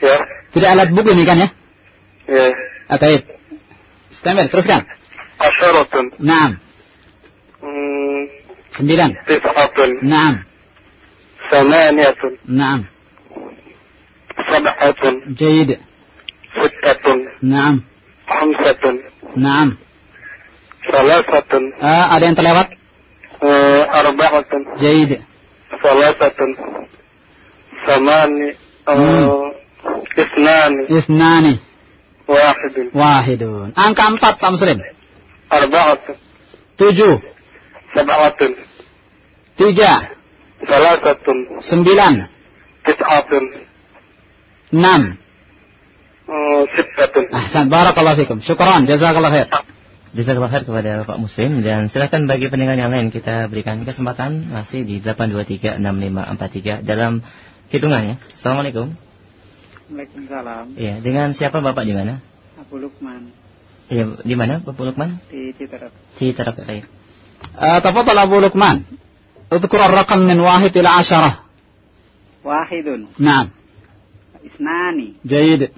ya, Tidak lihat buku ini kan ya? ya, Ah, Taib. Istamil, teruskan. asyaratun, Naam. hmm, Sembilan. tis'atun, Naam. Samaniyatun, Naam. sab'atun, Jaid. sittatun, Naam. khamsatun, Naam. salasatun, Ah, ada yang terlewat? Jaid. salasatun, samani, eh, isnani, Isnani. wahidun, Wahidun. Angka empat Pak Muslim. arba'atun, Tujuh. sab'atun, Tiga. Salasatun. Sembilan. Tis'atun. Enam. Oh, sittatun. Ahsan. Barakallahu fikum. Syukuran. Jazakallah khair. Ah. Jazakallah khair kepada Pak Muslim dan silakan bagi pendengar yang lain kita berikan kesempatan masih di 8236543 dalam hitungannya. Assalamualaikum. Waalaikumsalam. Iya, dengan siapa Bapak di mana? Abu Lukman. Iya, di mana Bapak Lukman? Di Citarap. Citarap, ya. Uh, eh, Tafadhal Abu Lukman. اذكر الرقم من واحد إلى عشرة Wahidun, نعم isnani, جيد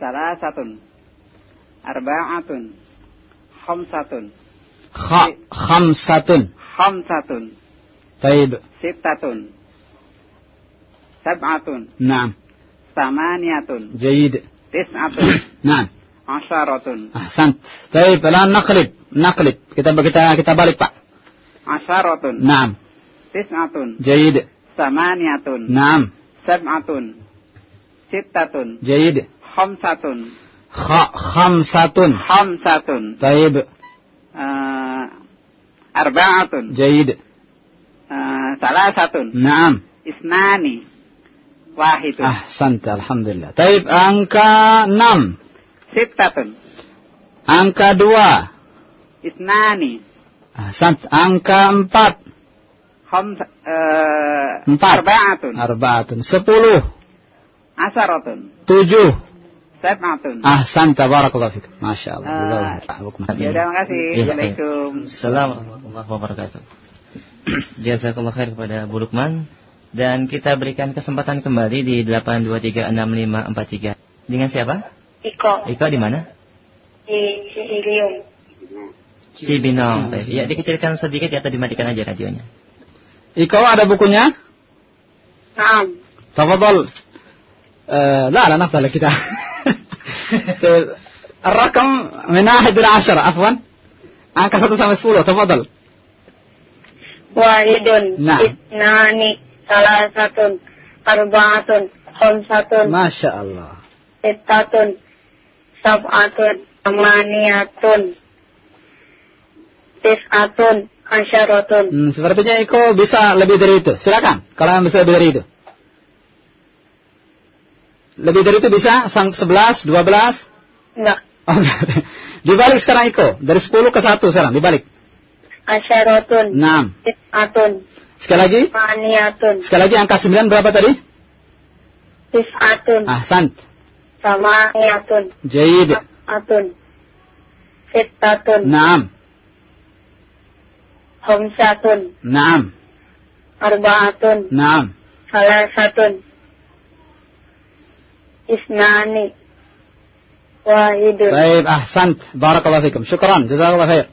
salasatun, arba'atun, khamsatun, خ... خمسة khamsatun, طيب sittatun, sab'atun, نعم samaniyatun, جيد tis'atun, نعم asyaratun, أحسنت طيب الآن نقلب نقلب kita kita kita balik Pak asyaratun, نعم tis'atun, جيد samaniyatun, نعم sab'atun, sittatun, جيد khamsatun, خ... خمسة khamsatun, طيب eh, arba'atun, جيد eh, salasatun, نعم isnani, wahidun, أحسنت الحمد لله طيب angka 6 sittatun, angka 2 isnani, أحسنت angka 4 khamsa, eh, Empat. arba'atun, Arba'atun. Sepuluh. asyaratun, Tujuh. sab'atun. Ahsan tabarakallah fikum. Masya Allah. Ah. Jazakallah. Ya udah, makasih. Iya, Assalamualaikum. Assalamualaikum warahmatullahi wabarakatuh. Jazakallah khair kepada Bu Lukman dan kita berikan kesempatan kembali di 8236543. Dengan siapa? Iko Iko di mana? di Cihilium. Cibinong. Ya, dikecilkan sedikit ya atau dimatikan aja radionya. Iko ada bukunya? Naam. تفضل آه لا لا نفضل كده الرقم من واحد إلى عشرة عفوا angka satu sampai sepuluh تفضل Wahidun. Naam. Isnani. Salasatun. arba'atun, khamsatun, Masya Allah. sittatun, sab'atun, amaniyatun, tis'atun, asyaratun. Hmm, sepertinya Iko bisa lebih dari itu. Silakan. Kalau yang bisa lebih dari itu. Lebih dari itu bisa? Sang 11, 12? Enggak. Oh, enggak. Dibalik sekarang Iko. Dari 10 ke 1 sekarang. Dibalik. Asyaratun, 6. tis'atun, Sekali lagi. amaniyatun, Sekali lagi angka 9 berapa tadi? tis'atun, Ahsan. samaniyatun, Jayid. atun, sittatun, Naam. Khamsatun, Naam. arba'atun, Naam. salasatun, isnani, wahidun. Baik, ahsan. Barakallahu fikum. Syukran. Jazakallah khair.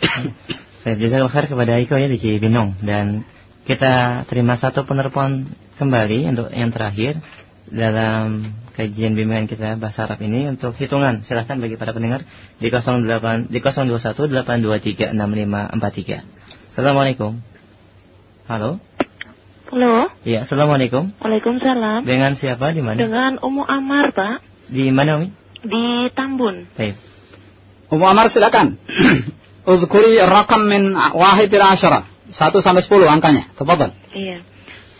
Baik, jazakallah khair kepada Iko ya di Cibinong dan kita terima satu penelepon kembali untuk yang terakhir dalam kajian bimbingan kita bahasa Arab ini untuk hitungan. Silahkan bagi para pendengar di 08 di 021 823 6543. Assalamualaikum. Halo. Halo, Iya, assalamualaikum. Waalaikumsalam. Dengan siapa di mana? Dengan Umu Amar, Pak, Di mana, Umi? di Tambun. Baik. Ummu Amar silakan. Uzkuri rakam min wahid ila asyara. 1 sampai 10 angkanya. Tafadhal. Iya.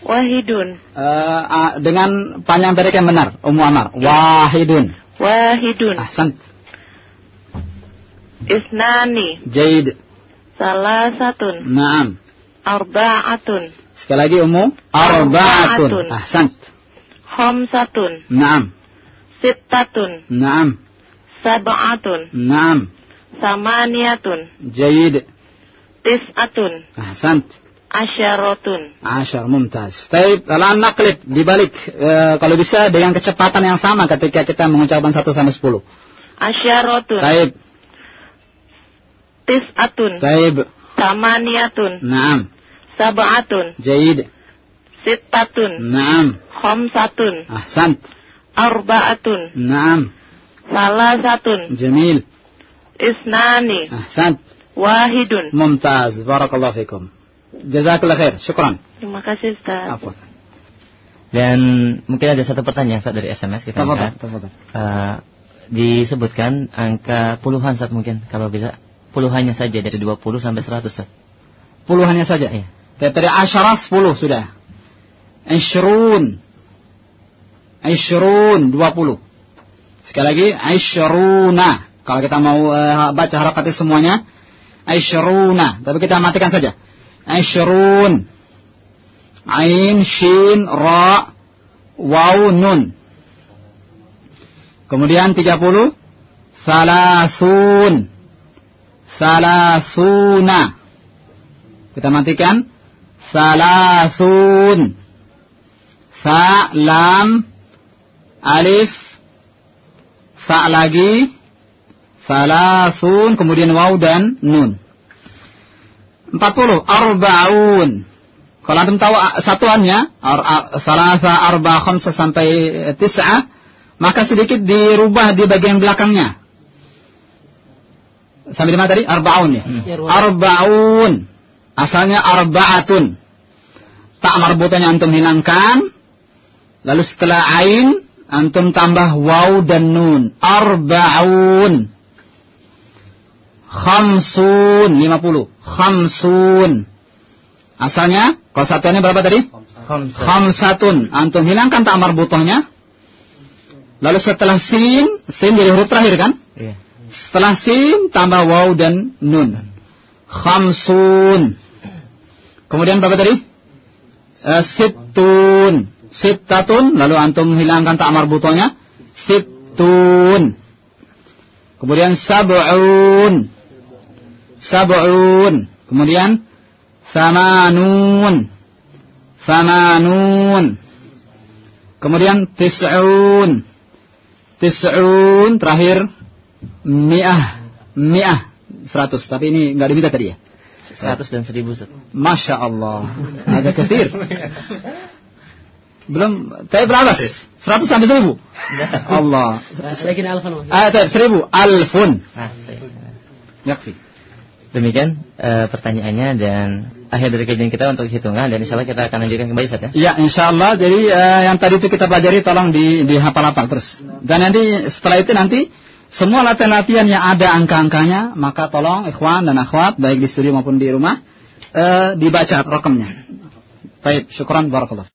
Wahidun, Eh, ah, dengan panjang pendek yang benar, Ummu Amar. Wahidun. wahidun, Ahsan. isnani, Jaid. Salah satu Naam. Arba'atun. Sekali lagi umum. Arba'atun. hom Khamsatun. Naam. Sittatun. Naam. Sab'atun. Naam. Samaniyatun. Jayid. Tis'atun. Ahsan. Asyaratun. Asyar, mumtaz. Tapi, lalu naklit dibalik e, kalau bisa dengan kecepatan yang sama ketika kita mengucapkan satu sampai 10. Asyaratun. Baik tis'atun, baik. samaniyatun, Naam. sab'atun, Jaid. sittatun, Naam. khamsatun, Ahsan. arba'atun, Naam. salasatun, Jamil. isnani, Ahsan. wahidun. Mumtaz. Barakallahu fikum. Jazakallah khair. Syukran. Terima kasih Ustaz. Afwan. Dan mungkin ada satu pertanyaan Ustaz, dari SMS kita angkat. tafadhal. Eh, disebutkan angka puluhan saat mungkin kalau bisa puluhannya saja dari 20 sampai 100 Ustaz. Puluhannya saja. Iya. Dari asyarah 10 sudah. Ishrun. Ishrun 20. Sekali lagi Ishruna. Kalau kita mau eh, baca harokatnya semuanya Ishruna. Tapi kita matikan saja. Ishrun. Ain, Shin, Ra, Waw, Nun. Kemudian 30. Salasun. Salasuna. Kita matikan. Salasun. Sa, lam, alif, fa lagi, salasun, kemudian waw dan nun. 40. Arba'un. Kalau antum tahu ah, satuannya, ar, ar, salasa, arba, khamsa sampai eh, tis'ah, maka sedikit dirubah di bagian belakangnya. Sampai di mana tadi? Arba'un ya. Arba'un. Asalnya arba'atun. Tak marbutanya antum hilangkan. Lalu setelah ain, antum tambah waw dan nun. Arba'un. Khamsun. 50. Khamsun. Asalnya, kalau satuannya berapa tadi? Khamsatun. Antum hilangkan tak marbutohnya. Lalu setelah sin, sin jadi huruf terakhir kan? Iya. Setelah sin tambah waw dan nun. Khamsun. Kemudian berapa tadi? Eh, sittun. Sittatun. Lalu antum hilangkan tak marbutohnya. Sittun. Kemudian sab'un. Sab'un. Kemudian samanun. Samanun. Kemudian tis'un. Tis'un terakhir mi'ah. Mi'ah. Seratus. Tapi ini nggak diminta tadi ya? Seratus dan seribu masya Allah. Ada ketir. Belum. Tapi berapa seratus sampai seribu? Allah. Lakin alfan ah, ah seribu. Alfun. Yakfi. Demikian e, pertanyaannya dan akhir dari kajian kita untuk hitungan dan insya Allah kita akan lanjutkan kembali saja. ya. ya insya Allah jadi e, yang tadi itu kita pelajari tolong di di hafal hafal terus. Dan nanti setelah itu nanti semua latihan-latihan yang ada angka-angkanya, maka tolong ikhwan dan akhwat baik di studio maupun di rumah eh, dibaca rokamnya. Baik, syukran barakallah.